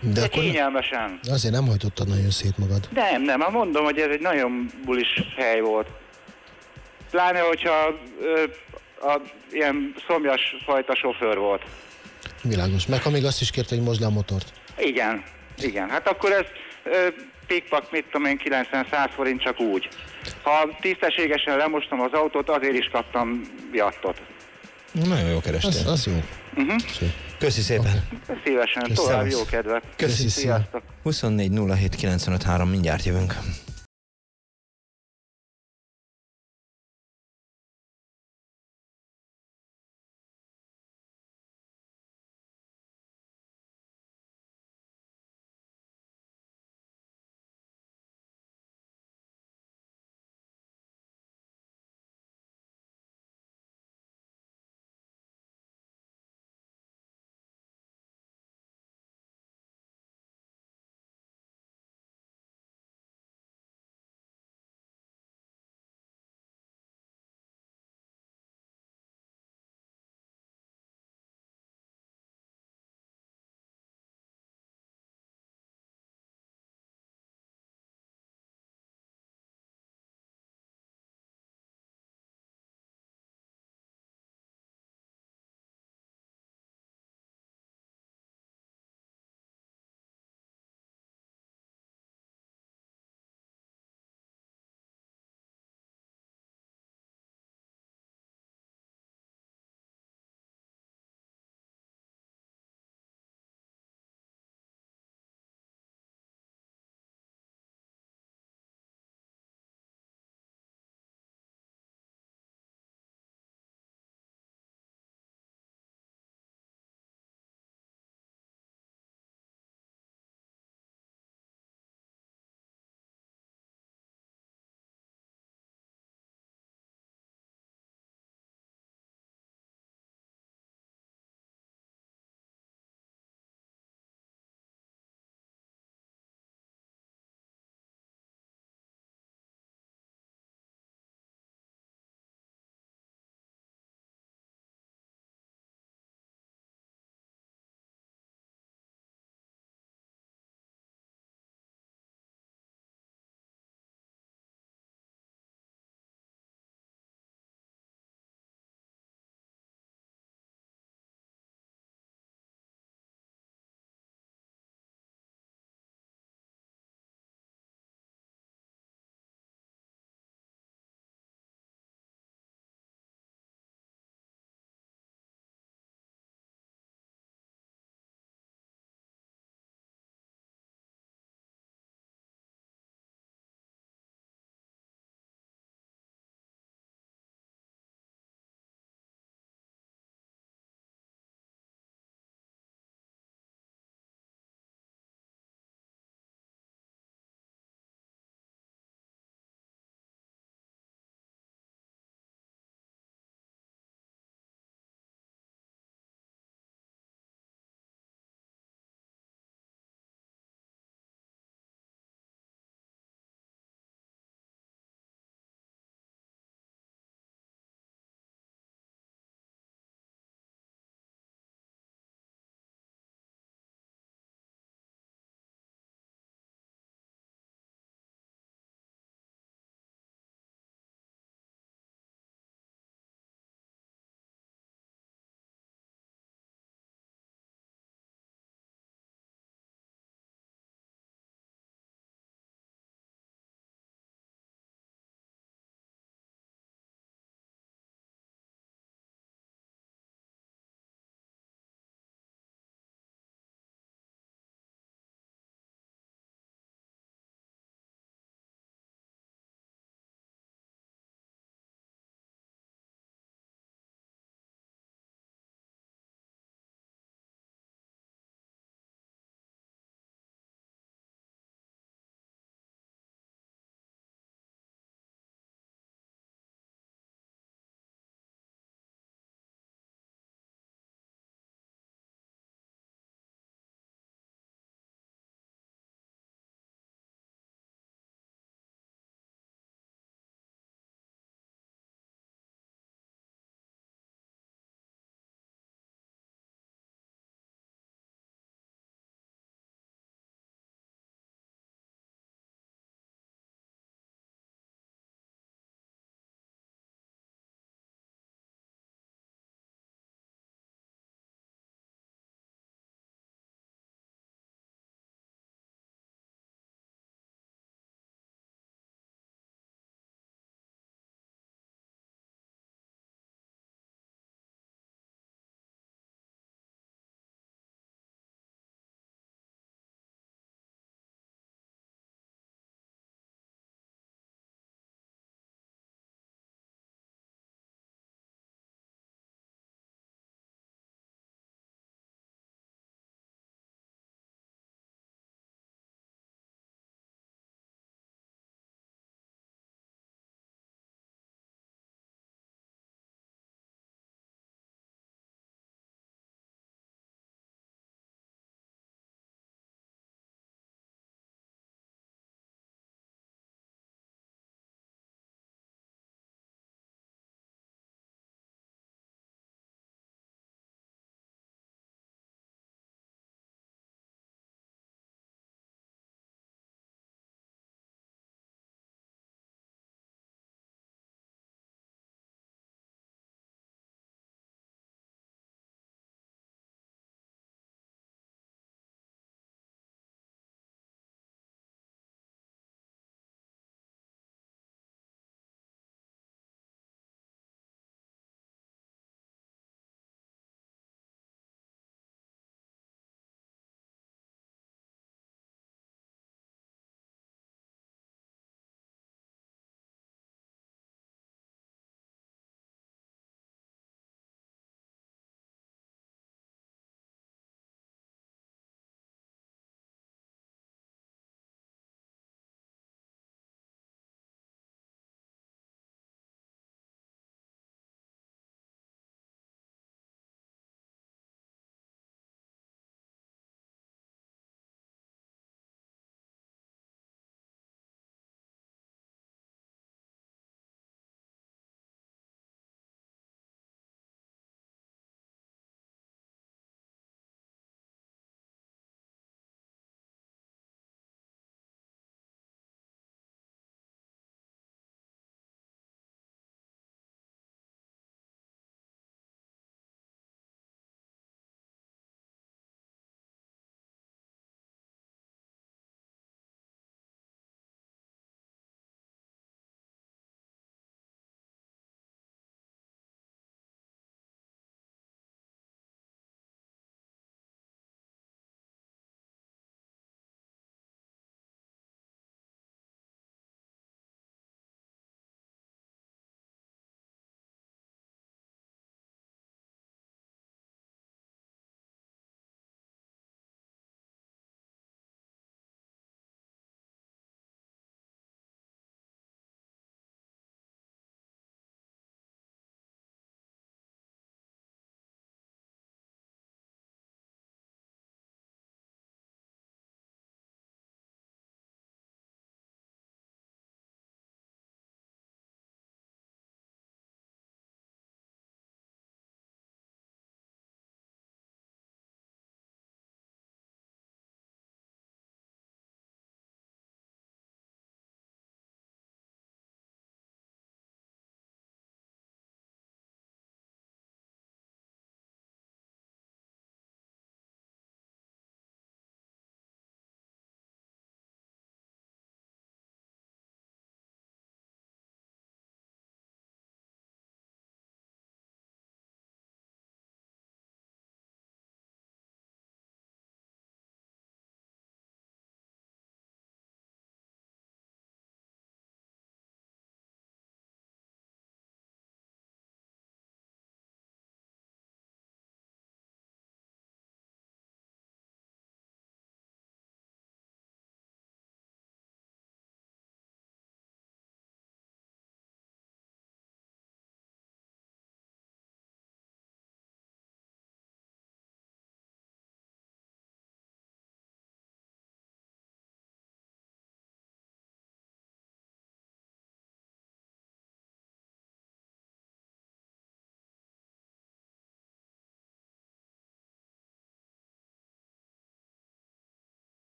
De De akkor kényelmesen. azért nem hajtottad nagyon szét magad. Nem, nem, hát mondom, hogy ez egy nagyon bulis hely volt. Pláne, hogyha ö, a, ilyen szomjas fajta sofőr volt. Világos. Meg ha még azt is kérte, hogy mosd le a motort. Igen, igen. Hát akkor ez ö, pikpak, mit tudom én, 90-100 forint csak úgy. Ha tisztességesen lemostam az autót, azért is kaptam jattot. Nagyon jó kerestél. Az, az jó. Uh-huh. Köszi szépen. Szívesen, Köszönöm. tovább jó kedvet. Köszi, Sziasztok. 24 07 95 3, mindjárt jövünk.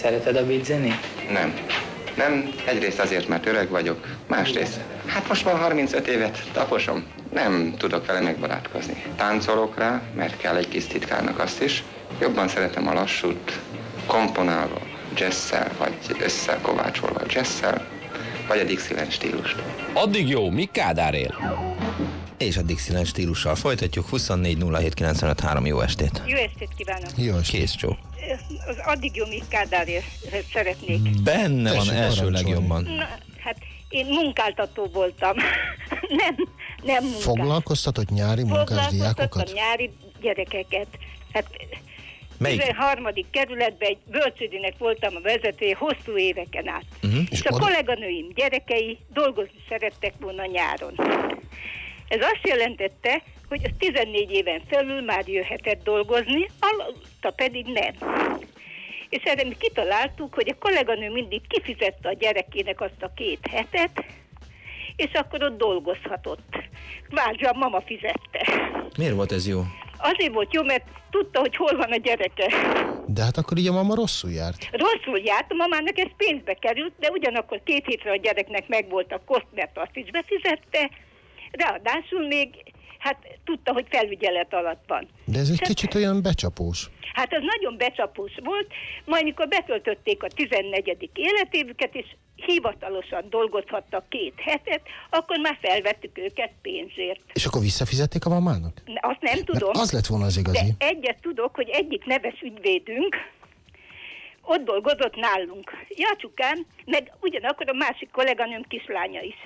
Szereted a beat zenét? Nem. Nem, egyrészt azért, mert öreg vagyok, másrészt, hát most már 35 évet taposom, nem tudok vele megbarátkozni. Táncolok rá, mert kell egy kis titkárnak azt is. Jobban szeretem a lassút, komponálva, jazzszel, vagy összekovácsolva jazzszel, vagy a Dixieland stílust. Addig jó, mi Kádár él? És a Dixieland stílussal folytatjuk. 24 07 95 3. Jó estét! Jó estét kívánok! Jó estét! Kész csó. Az addig jó, míg Kádárért szeretnék. Benne van első legjobban. Na, hát én munkáltató voltam. nem, nem munkás. Foglalkoztatott nyári munkás diákokat? nyári gyerekeket. Hát Melyik? 13. kerületben egy bölcsődének voltam a vezetője hosszú éveken át. Uh-huh. És a kolléganőim gyerekei dolgozni szerettek volna nyáron. Ez azt jelentette, hogy az 14 éven felül már jöhetett dolgozni, alatta pedig nem. És erre mi kitaláltuk, hogy a kolléganő mindig kifizette a gyerekének azt a két hetet, és akkor ott dolgozhatott. Kvázi a mama fizette. Miért volt ez jó? Azért volt jó, mert tudta, hogy hol van a gyereke. De hát akkor így a mama rosszul járt. Rosszul járt, a mamának ez pénzbe került, de ugyanakkor két hétre a gyereknek megvolt a koszt, mert azt is befizette. Ráadásul még, hát tudta, hogy felügyelet alatt van. De ez egy És kicsit olyan becsapós. Hát az nagyon becsapós volt, majd mikor betöltötték a 14. életévüket, és hivatalosan dolgozhattak két hetet, akkor már felvettük őket pénzért. És akkor visszafizették a mamának? Azt nem tudom. az lett volna az igazi. De egyet tudok, hogy egyik neves ügyvédünk ott dolgozott nálunk. Jacsukám, meg ugyanakkor a másik kolléganőm kislánya is.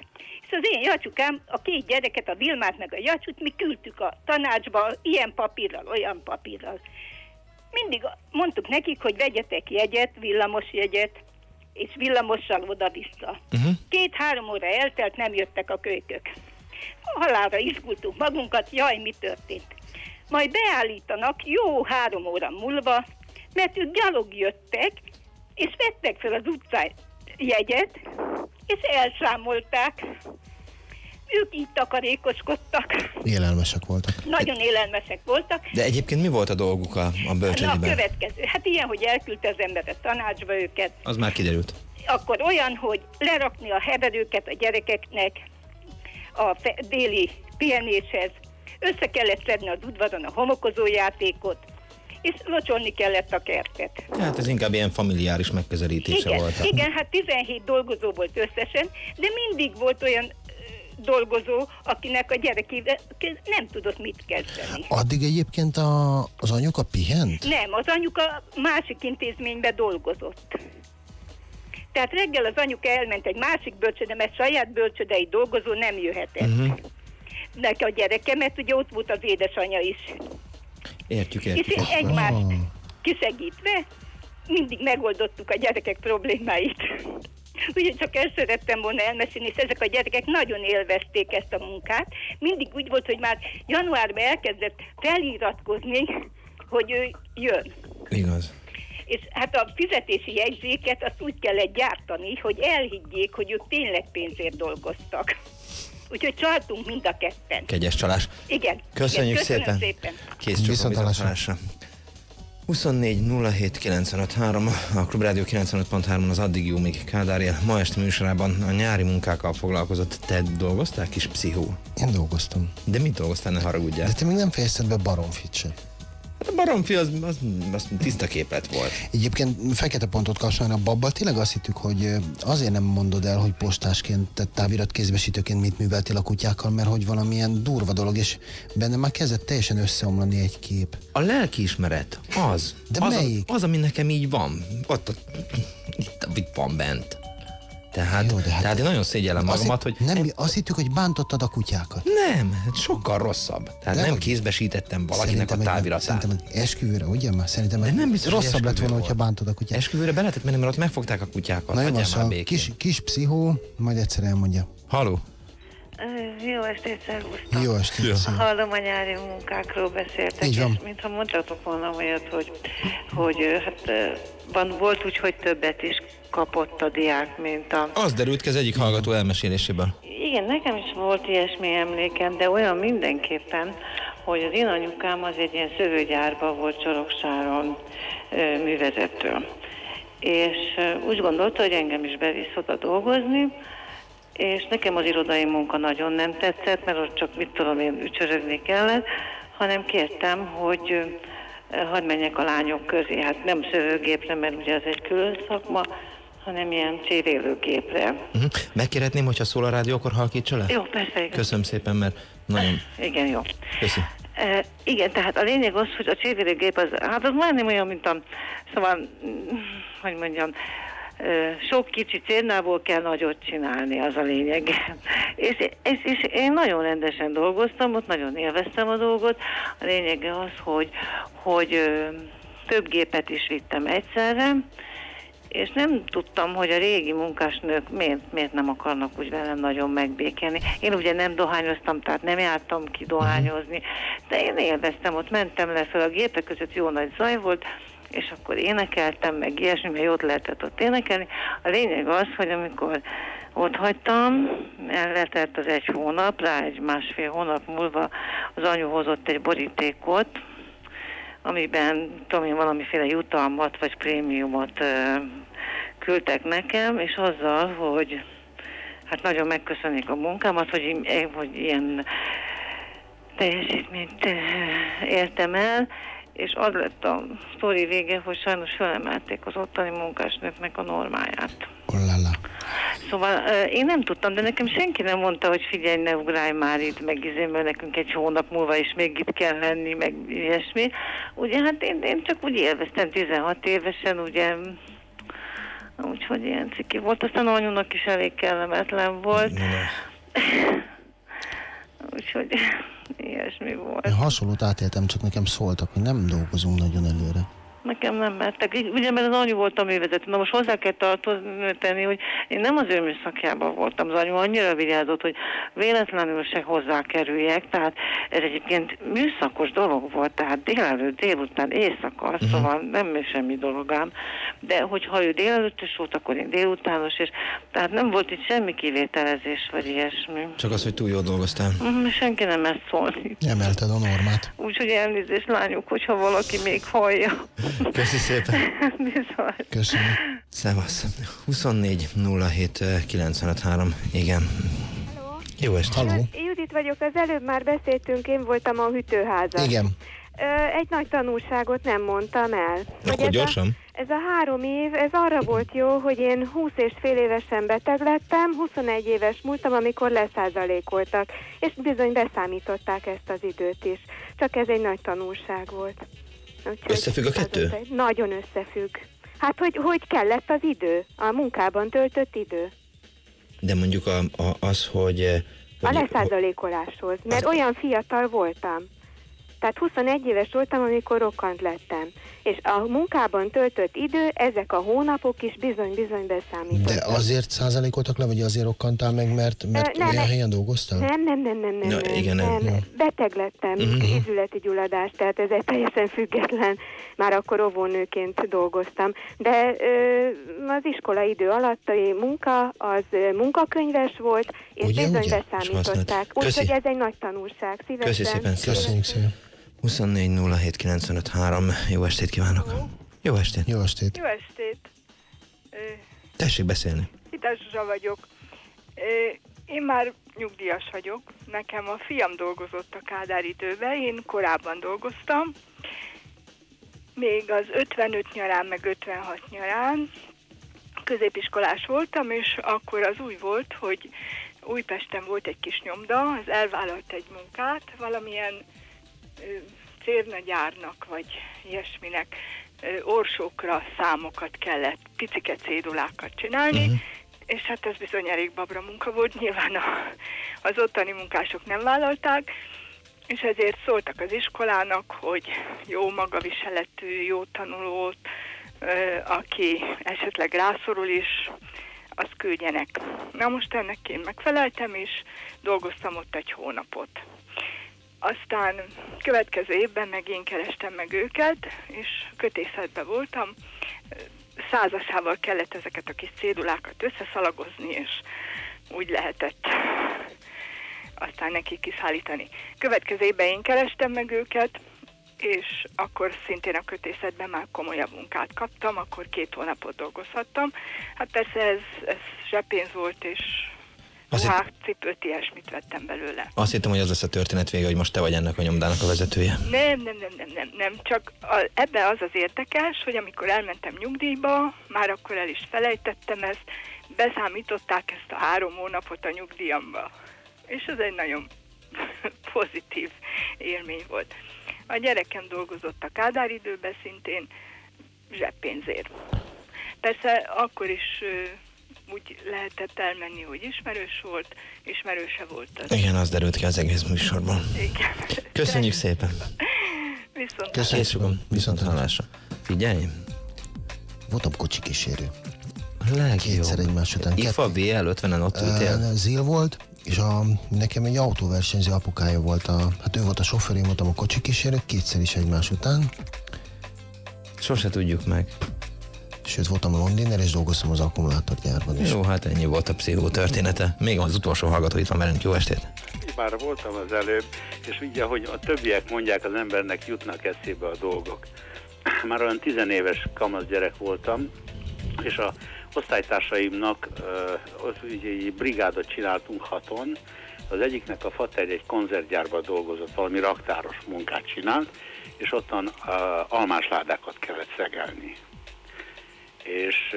És az én Jacsukám a két gyereket, a Vilmát meg a Jacsut, mi küldtük a tanácsba ilyen papírral, olyan papírral. Mindig mondtuk nekik, hogy vegyetek jegyet, villamos jegyet, és villamossal oda-vissza. Uh-huh. Két-három óra eltelt, nem jöttek a kölykök. Halálra izgultunk magunkat, jaj, mi történt. Majd beállítanak jó három óra múlva, mert ők gyalog jöttek, és vettek fel az utcán jegyet, és elszámolták. Ők így takarékoskodtak. Élelmesek voltak. Nagyon élelmesek voltak. De egyébként mi volt a dolguk a, a Na, a következő. Hát ilyen, hogy elküldte az ember a tanácsba őket, Az már kiderült. akkor olyan, hogy lerakni a heverőket a gyerekeknek a déli pihenéshez, össze kellett szedni az udvaron a homokozó játékot, és locsolni kellett a kertet. Hát ez inkább ilyen familiáris megközelítése Igen, volt. igen, hát 17 dolgozó volt összesen, de mindig volt olyan dolgozó, akinek a gyerekével nem tudott mit kezdeni. Addig egyébként a, az anyuka pihent? Nem, az anyuka másik intézménybe dolgozott. Tehát reggel az anyuka elment egy másik bölcsöde, mert saját bölcsödei dolgozó nem jöhetett. Uh-huh. Neki a gyereke, mert ugye ott volt az édesanyja is. Értjük, És értjük. egymást kisegítve mindig megoldottuk a gyerekek problémáit. Úgyhogy csak ezt szerettem volna elmesélni, és ezek a gyerekek nagyon élvezték ezt a munkát. Mindig úgy volt, hogy már januárban elkezdett feliratkozni, hogy ő jön. Igaz. És hát a fizetési jegyzéket azt úgy kellett gyártani, hogy elhiggyék, hogy ők tényleg pénzért dolgoztak. Úgyhogy csaltunk mind a ketten. Kegyes csalás. Igen. Köszönjük igen, szépen. szépen. Kész csak Viszont hallásra. viszontlátásra. 24 07 95 3, a Klubrádió 95.3 az addig jó, míg Kádár él. Ma este műsorában a nyári munkákkal foglalkozott. Te dolgoztál, kis pszichó? Én dolgoztam. De mit dolgoztál, ne haragudjál? De te még nem fejezted be baromfit se. Hát a baromfi az, az, az tiszta képlet volt. Egyébként fekete pontot kapcsolni a babbal, tényleg azt hittük, hogy azért nem mondod el, hogy postásként, tehát távirat kézbesítőként mit műveltél a kutyákkal, mert hogy valamilyen durva dolog, és bennem már kezdett teljesen összeomlani egy kép. A lelkiismeret az. De az, melyik? A, az, ami nekem így van. Ott, ott itt, itt van bent. Tehát, Jó, hát tehát én nagyon szégyellem Azt magamat, hitt- hogy Nem, azt hittük, hogy bántottad a kutyákat. nem, hát sokkal rosszabb. Tehát nem hogy- kézbesítettem valakinek a táviratát. Szerintem esküvőre, ugye már? Szerintem De nem biztos, rosszabb lett volna, volt. hogyha bántod a kutyát. Esküvőre be lehetett menni, mert ott megfogták a kutyákat. Na jó, Hagyjál most már a kis, kis pszichó, majd egyszer elmondja. Haló? Jó estét, szervusztok! Jó estét, szia. Hallom, a nyári munkákról beszéltek, Így van. és mintha mondtatok volna olyat, hogy, hogy hát, van, volt úgy, hogy többet is kapott a diák, mint a... Az derült ki az egyik hallgató elmeséléséből. Igen, nekem is volt ilyesmi emlékem, de olyan mindenképpen, hogy az én anyukám az egy ilyen szövőgyárban volt Csoroksáron ö, művezető. és úgy gondolta, hogy engem is bevisz oda dolgozni, és nekem az irodai munka nagyon nem tetszett, mert ott csak mit tudom én ücsörögni kellett, hanem kértem, hogy hadd menjek a lányok közé. Hát nem szövőgépre, mert ugye az egy külön szakma, hanem ilyen cserélőgépre. Uh-huh. Megkérhetném, hogyha szól a rádió, akkor halkítsa le? Jó, persze, igen. Köszönöm szépen, mert nagyon... Igen, jó. Köszi. E, igen, tehát a lényeg az, hogy a csévérőgép az, hát az majdnem olyan, mint a, szóval, mm, hogy mondjam, sok kicsi cérnából kell nagyot csinálni, az a lényeg. és, és, és én nagyon rendesen dolgoztam, ott nagyon élveztem a dolgot. A lényege az, hogy, hogy több gépet is vittem egyszerre, és nem tudtam, hogy a régi munkásnők miért, miért nem akarnak úgy velem nagyon megbékélni. Én ugye nem dohányoztam, tehát nem jártam ki dohányozni, de én élveztem, ott mentem le fel a gépek között, jó nagy zaj volt, és akkor énekeltem, meg ilyesmi, mert jót lehetett ott énekelni. A lényeg az, hogy amikor ott hagytam, letelt az egy hónap, rá egy másfél hónap múlva az anyu hozott egy borítékot, amiben tudom én valamiféle jutalmat vagy prémiumot ö, küldtek nekem, és azzal, hogy hát nagyon megköszönik a munkámat, hogy, hogy ilyen teljesítményt értem el, és az lett a sztori vége, hogy sajnos felemelték az ottani munkásnőknek a normáját. Szóval ö, én nem tudtam, de nekem senki nem mondta, hogy figyelj, ne ugrálj már itt, meg izé, mert nekünk egy hónap múlva is még itt kell lenni, meg ilyesmi. Ugye hát én, én csak úgy élveztem 16 évesen, ugye úgyhogy ilyen ciki volt. Aztán anyunak is elég kellemetlen volt. úgyhogy ilyesmi volt. Én hasonlót átéltem, csak nekem szóltak, hogy nem dolgozunk nagyon előre. Nekem nem mertek. Ugye, mert az anyu volt a művezető. Na most hozzá kell tartozni, hogy én nem az ő műszakjában voltam. Az anyu annyira vigyázott, hogy véletlenül se hozzá kerüljek. Tehát ez egyébként műszakos dolog volt, tehát délelőtt, délután, éjszaka, uh-huh. szóval nem semmi dologám. De hogyha ő délelőttös volt, akkor én délutános, és tehát nem volt itt semmi kivételezés, vagy ilyesmi. Csak az, hogy túl jól dolgoztál. Mhm, Senki nem ezt szólni. Emelted a normát. Úgyhogy elnézést, lányok, hogyha valaki még hallja. Köszi szépen. Bizony. Köszönöm. Szevasz. 24 07 95 3. Igen. Jó estét. Halló. Judit vagyok, az előbb már beszéltünk, én voltam a hűtőházan. Igen. Ö, egy nagy tanulságot nem mondtam el. Akkor ez gyorsan. A, ez a három év, ez arra volt jó, hogy én 20 és fél évesen beteg lettem, 21 éves múltam, amikor leszázalékoltak, és bizony beszámították ezt az időt is. Csak ez egy nagy tanulság volt. Úgyhogy Összefügg a az kettő? össze- Nagyon összefügg. Hát, hogy, hogy kellett az idő, a munkában töltött idő. De mondjuk a, a, az, hogy... eh, A hogy leszázalékoláshoz, mert olyan fiatal voltam. Tehát 21 éves voltam, amikor rokkant lettem. És a munkában töltött idő, ezek a hónapok is bizony-bizony beszámítottak. De azért százalékoltak le, vagy azért okkantál meg, mert, mert nem, olyan helyen dolgoztál? Nem, nem, nem, nem, nem, Ja, nem, igen, nem. nem. Jó. Beteg lettem, Mhm. uh-huh. ízületi gyulladás, tehát ez egy teljesen független, már akkor óvónőként dolgoztam. De ö, az iskola idő alatti munka, az munkakönyves volt, és Ugye, bizony ugye? beszámították. Úgyhogy ez egy nagy tanulság. Szívesen. Köszi szépen. Köszönjük szépen. 24 07 95 3. Jó estét kívánok. Jó estét. Jó estét. Jó estét! Tessék beszélni. Szitás Zsuzsa vagyok. Én már nyugdíjas vagyok. Nekem a fiam dolgozott a Kádár időben, én korábban dolgoztam. Még az 55 nyarán, meg 56 nyarán középiskolás voltam, és akkor az úgy volt, hogy Újpesten volt egy kis nyomda, az elvállalt egy munkát, valamilyen cérnagyárnak, vagy ilyesminek orsókra számokat kellett, picike cédulákat csinálni, uh-huh. és hát ez bizony elég babra munka volt, nyilván a, az ottani munkások nem vállalták, és ezért szóltak az iskolának, hogy jó magaviseletű, jó tanulót, aki esetleg rászorul is, azt küldjenek. Na most ennek én megfeleltem, és dolgoztam ott egy hónapot. Aztán következő évben meg én kerestem meg őket, és kötészetben voltam. Százasával kellett ezeket a kis cédulákat összeszalagozni, és úgy lehetett aztán neki kiszállítani. Következő évben én kerestem meg őket, és akkor szintén a kötészetben már komolyabb munkát kaptam, akkor két hónapot dolgozhattam. Hát persze ez, ez zsebpénz volt, és ruhát, cipőt, ilyesmit vettem belőle. Azt hittem, hogy az lesz a történet vége, hogy most te vagy ennek a nyomdának a vezetője. Nem, nem, nem, nem, nem, nem. csak a, ebben az az érdekes, hogy amikor elmentem nyugdíjba, már akkor el is felejtettem ezt, beszámították ezt a három hónapot a nyugdíjamba. És ez egy nagyon pozitív élmény volt. A gyerekem dolgozott a Kádár időben szintén zseppénzért. Persze akkor is úgy lehetett elmenni, hogy ismerős volt, ismerőse volt az. Igen, az derült ki az egész műsorban. Igen. Köszönjük szépen. Viszont Köszönjük. Viszont hallásra. Figyelj. Voltam kocsi kísérő. Legjobb. Kétszer egymás után. IFA VL 50-en ott ültél? Zil volt, és a, nekem egy autóversenyző apukája volt, a, hát ő volt a sofőr, én voltam a kocsi kísérő, kétszer is egymás után. Sose tudjuk meg. Sőt, voltam a Londiner, és dolgoztam az akkumulátorgyárban is. Jó, hát ennyi volt a pszichó története. Még az utolsó hallgató itt van velünk. Jó estét! Már voltam az előbb, és ugye, ahogy a többiek mondják, az embernek jutnak eszébe a dolgok. Már olyan tizenéves kamasz gyerek voltam, és a osztálytársaimnak az, ugye, egy brigádot csináltunk haton, az egyiknek a fater egy konzervgyárban dolgozott, valami raktáros munkát csinált, és ottan uh, almásládákat kellett szegelni. És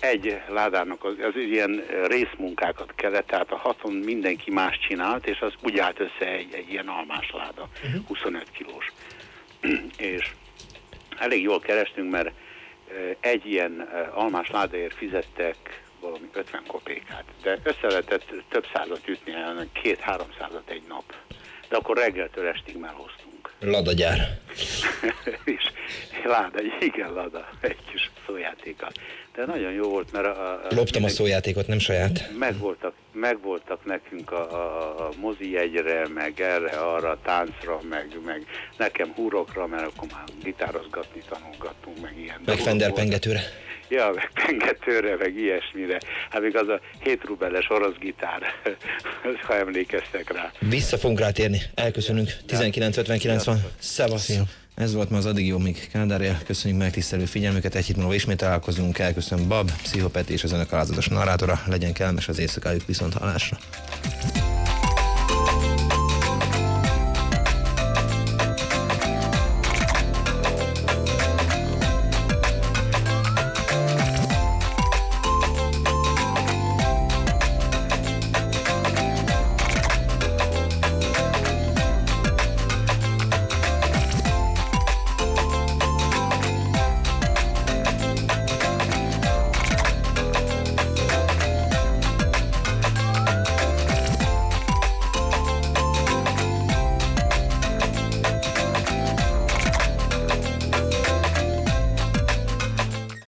egy ládának az, az ilyen részmunkákat kellett, tehát a haton mindenki más csinált, és az úgy állt össze egy, egy ilyen almásláda, 25 kilós. és elég jól kerestünk, mert egy ilyen almás ládáért fizettek valami 50 kopékát, de össze lehetett több százat ütni, két-háromszázat egy nap. De akkor reggeltől estig melhoztunk. Ladagyár. és láda, igen, Lada, egy kis szójátékkal. De nagyon jó volt, mert a, a Loptam a szójátékot, nem saját. megvoltak, megvoltak nekünk a, a, a mozi jegyre, meg erre, arra, a táncra, meg, meg nekem húrokra, mert akkor már gitározgatni tanulgattunk, meg ilyen. Meg Fender pengetőre. Ja, meg pengetőre, meg ilyesmire. Hát még az a 7 rubeles orosz gitár, ha emlékeztek rá. Vissza fogunk rátérni. Elköszönünk. 19.59 van. Szevasz. Ez volt ma az addig jó, míg Kádárja. Köszönjük megtisztelő figyelmüket. Egy hét múlva ismét találkozunk. Elköszönöm Bab, Pszichopet és az önök alázatos narrátora. Legyen kellemes az éjszakájuk viszont hallásra.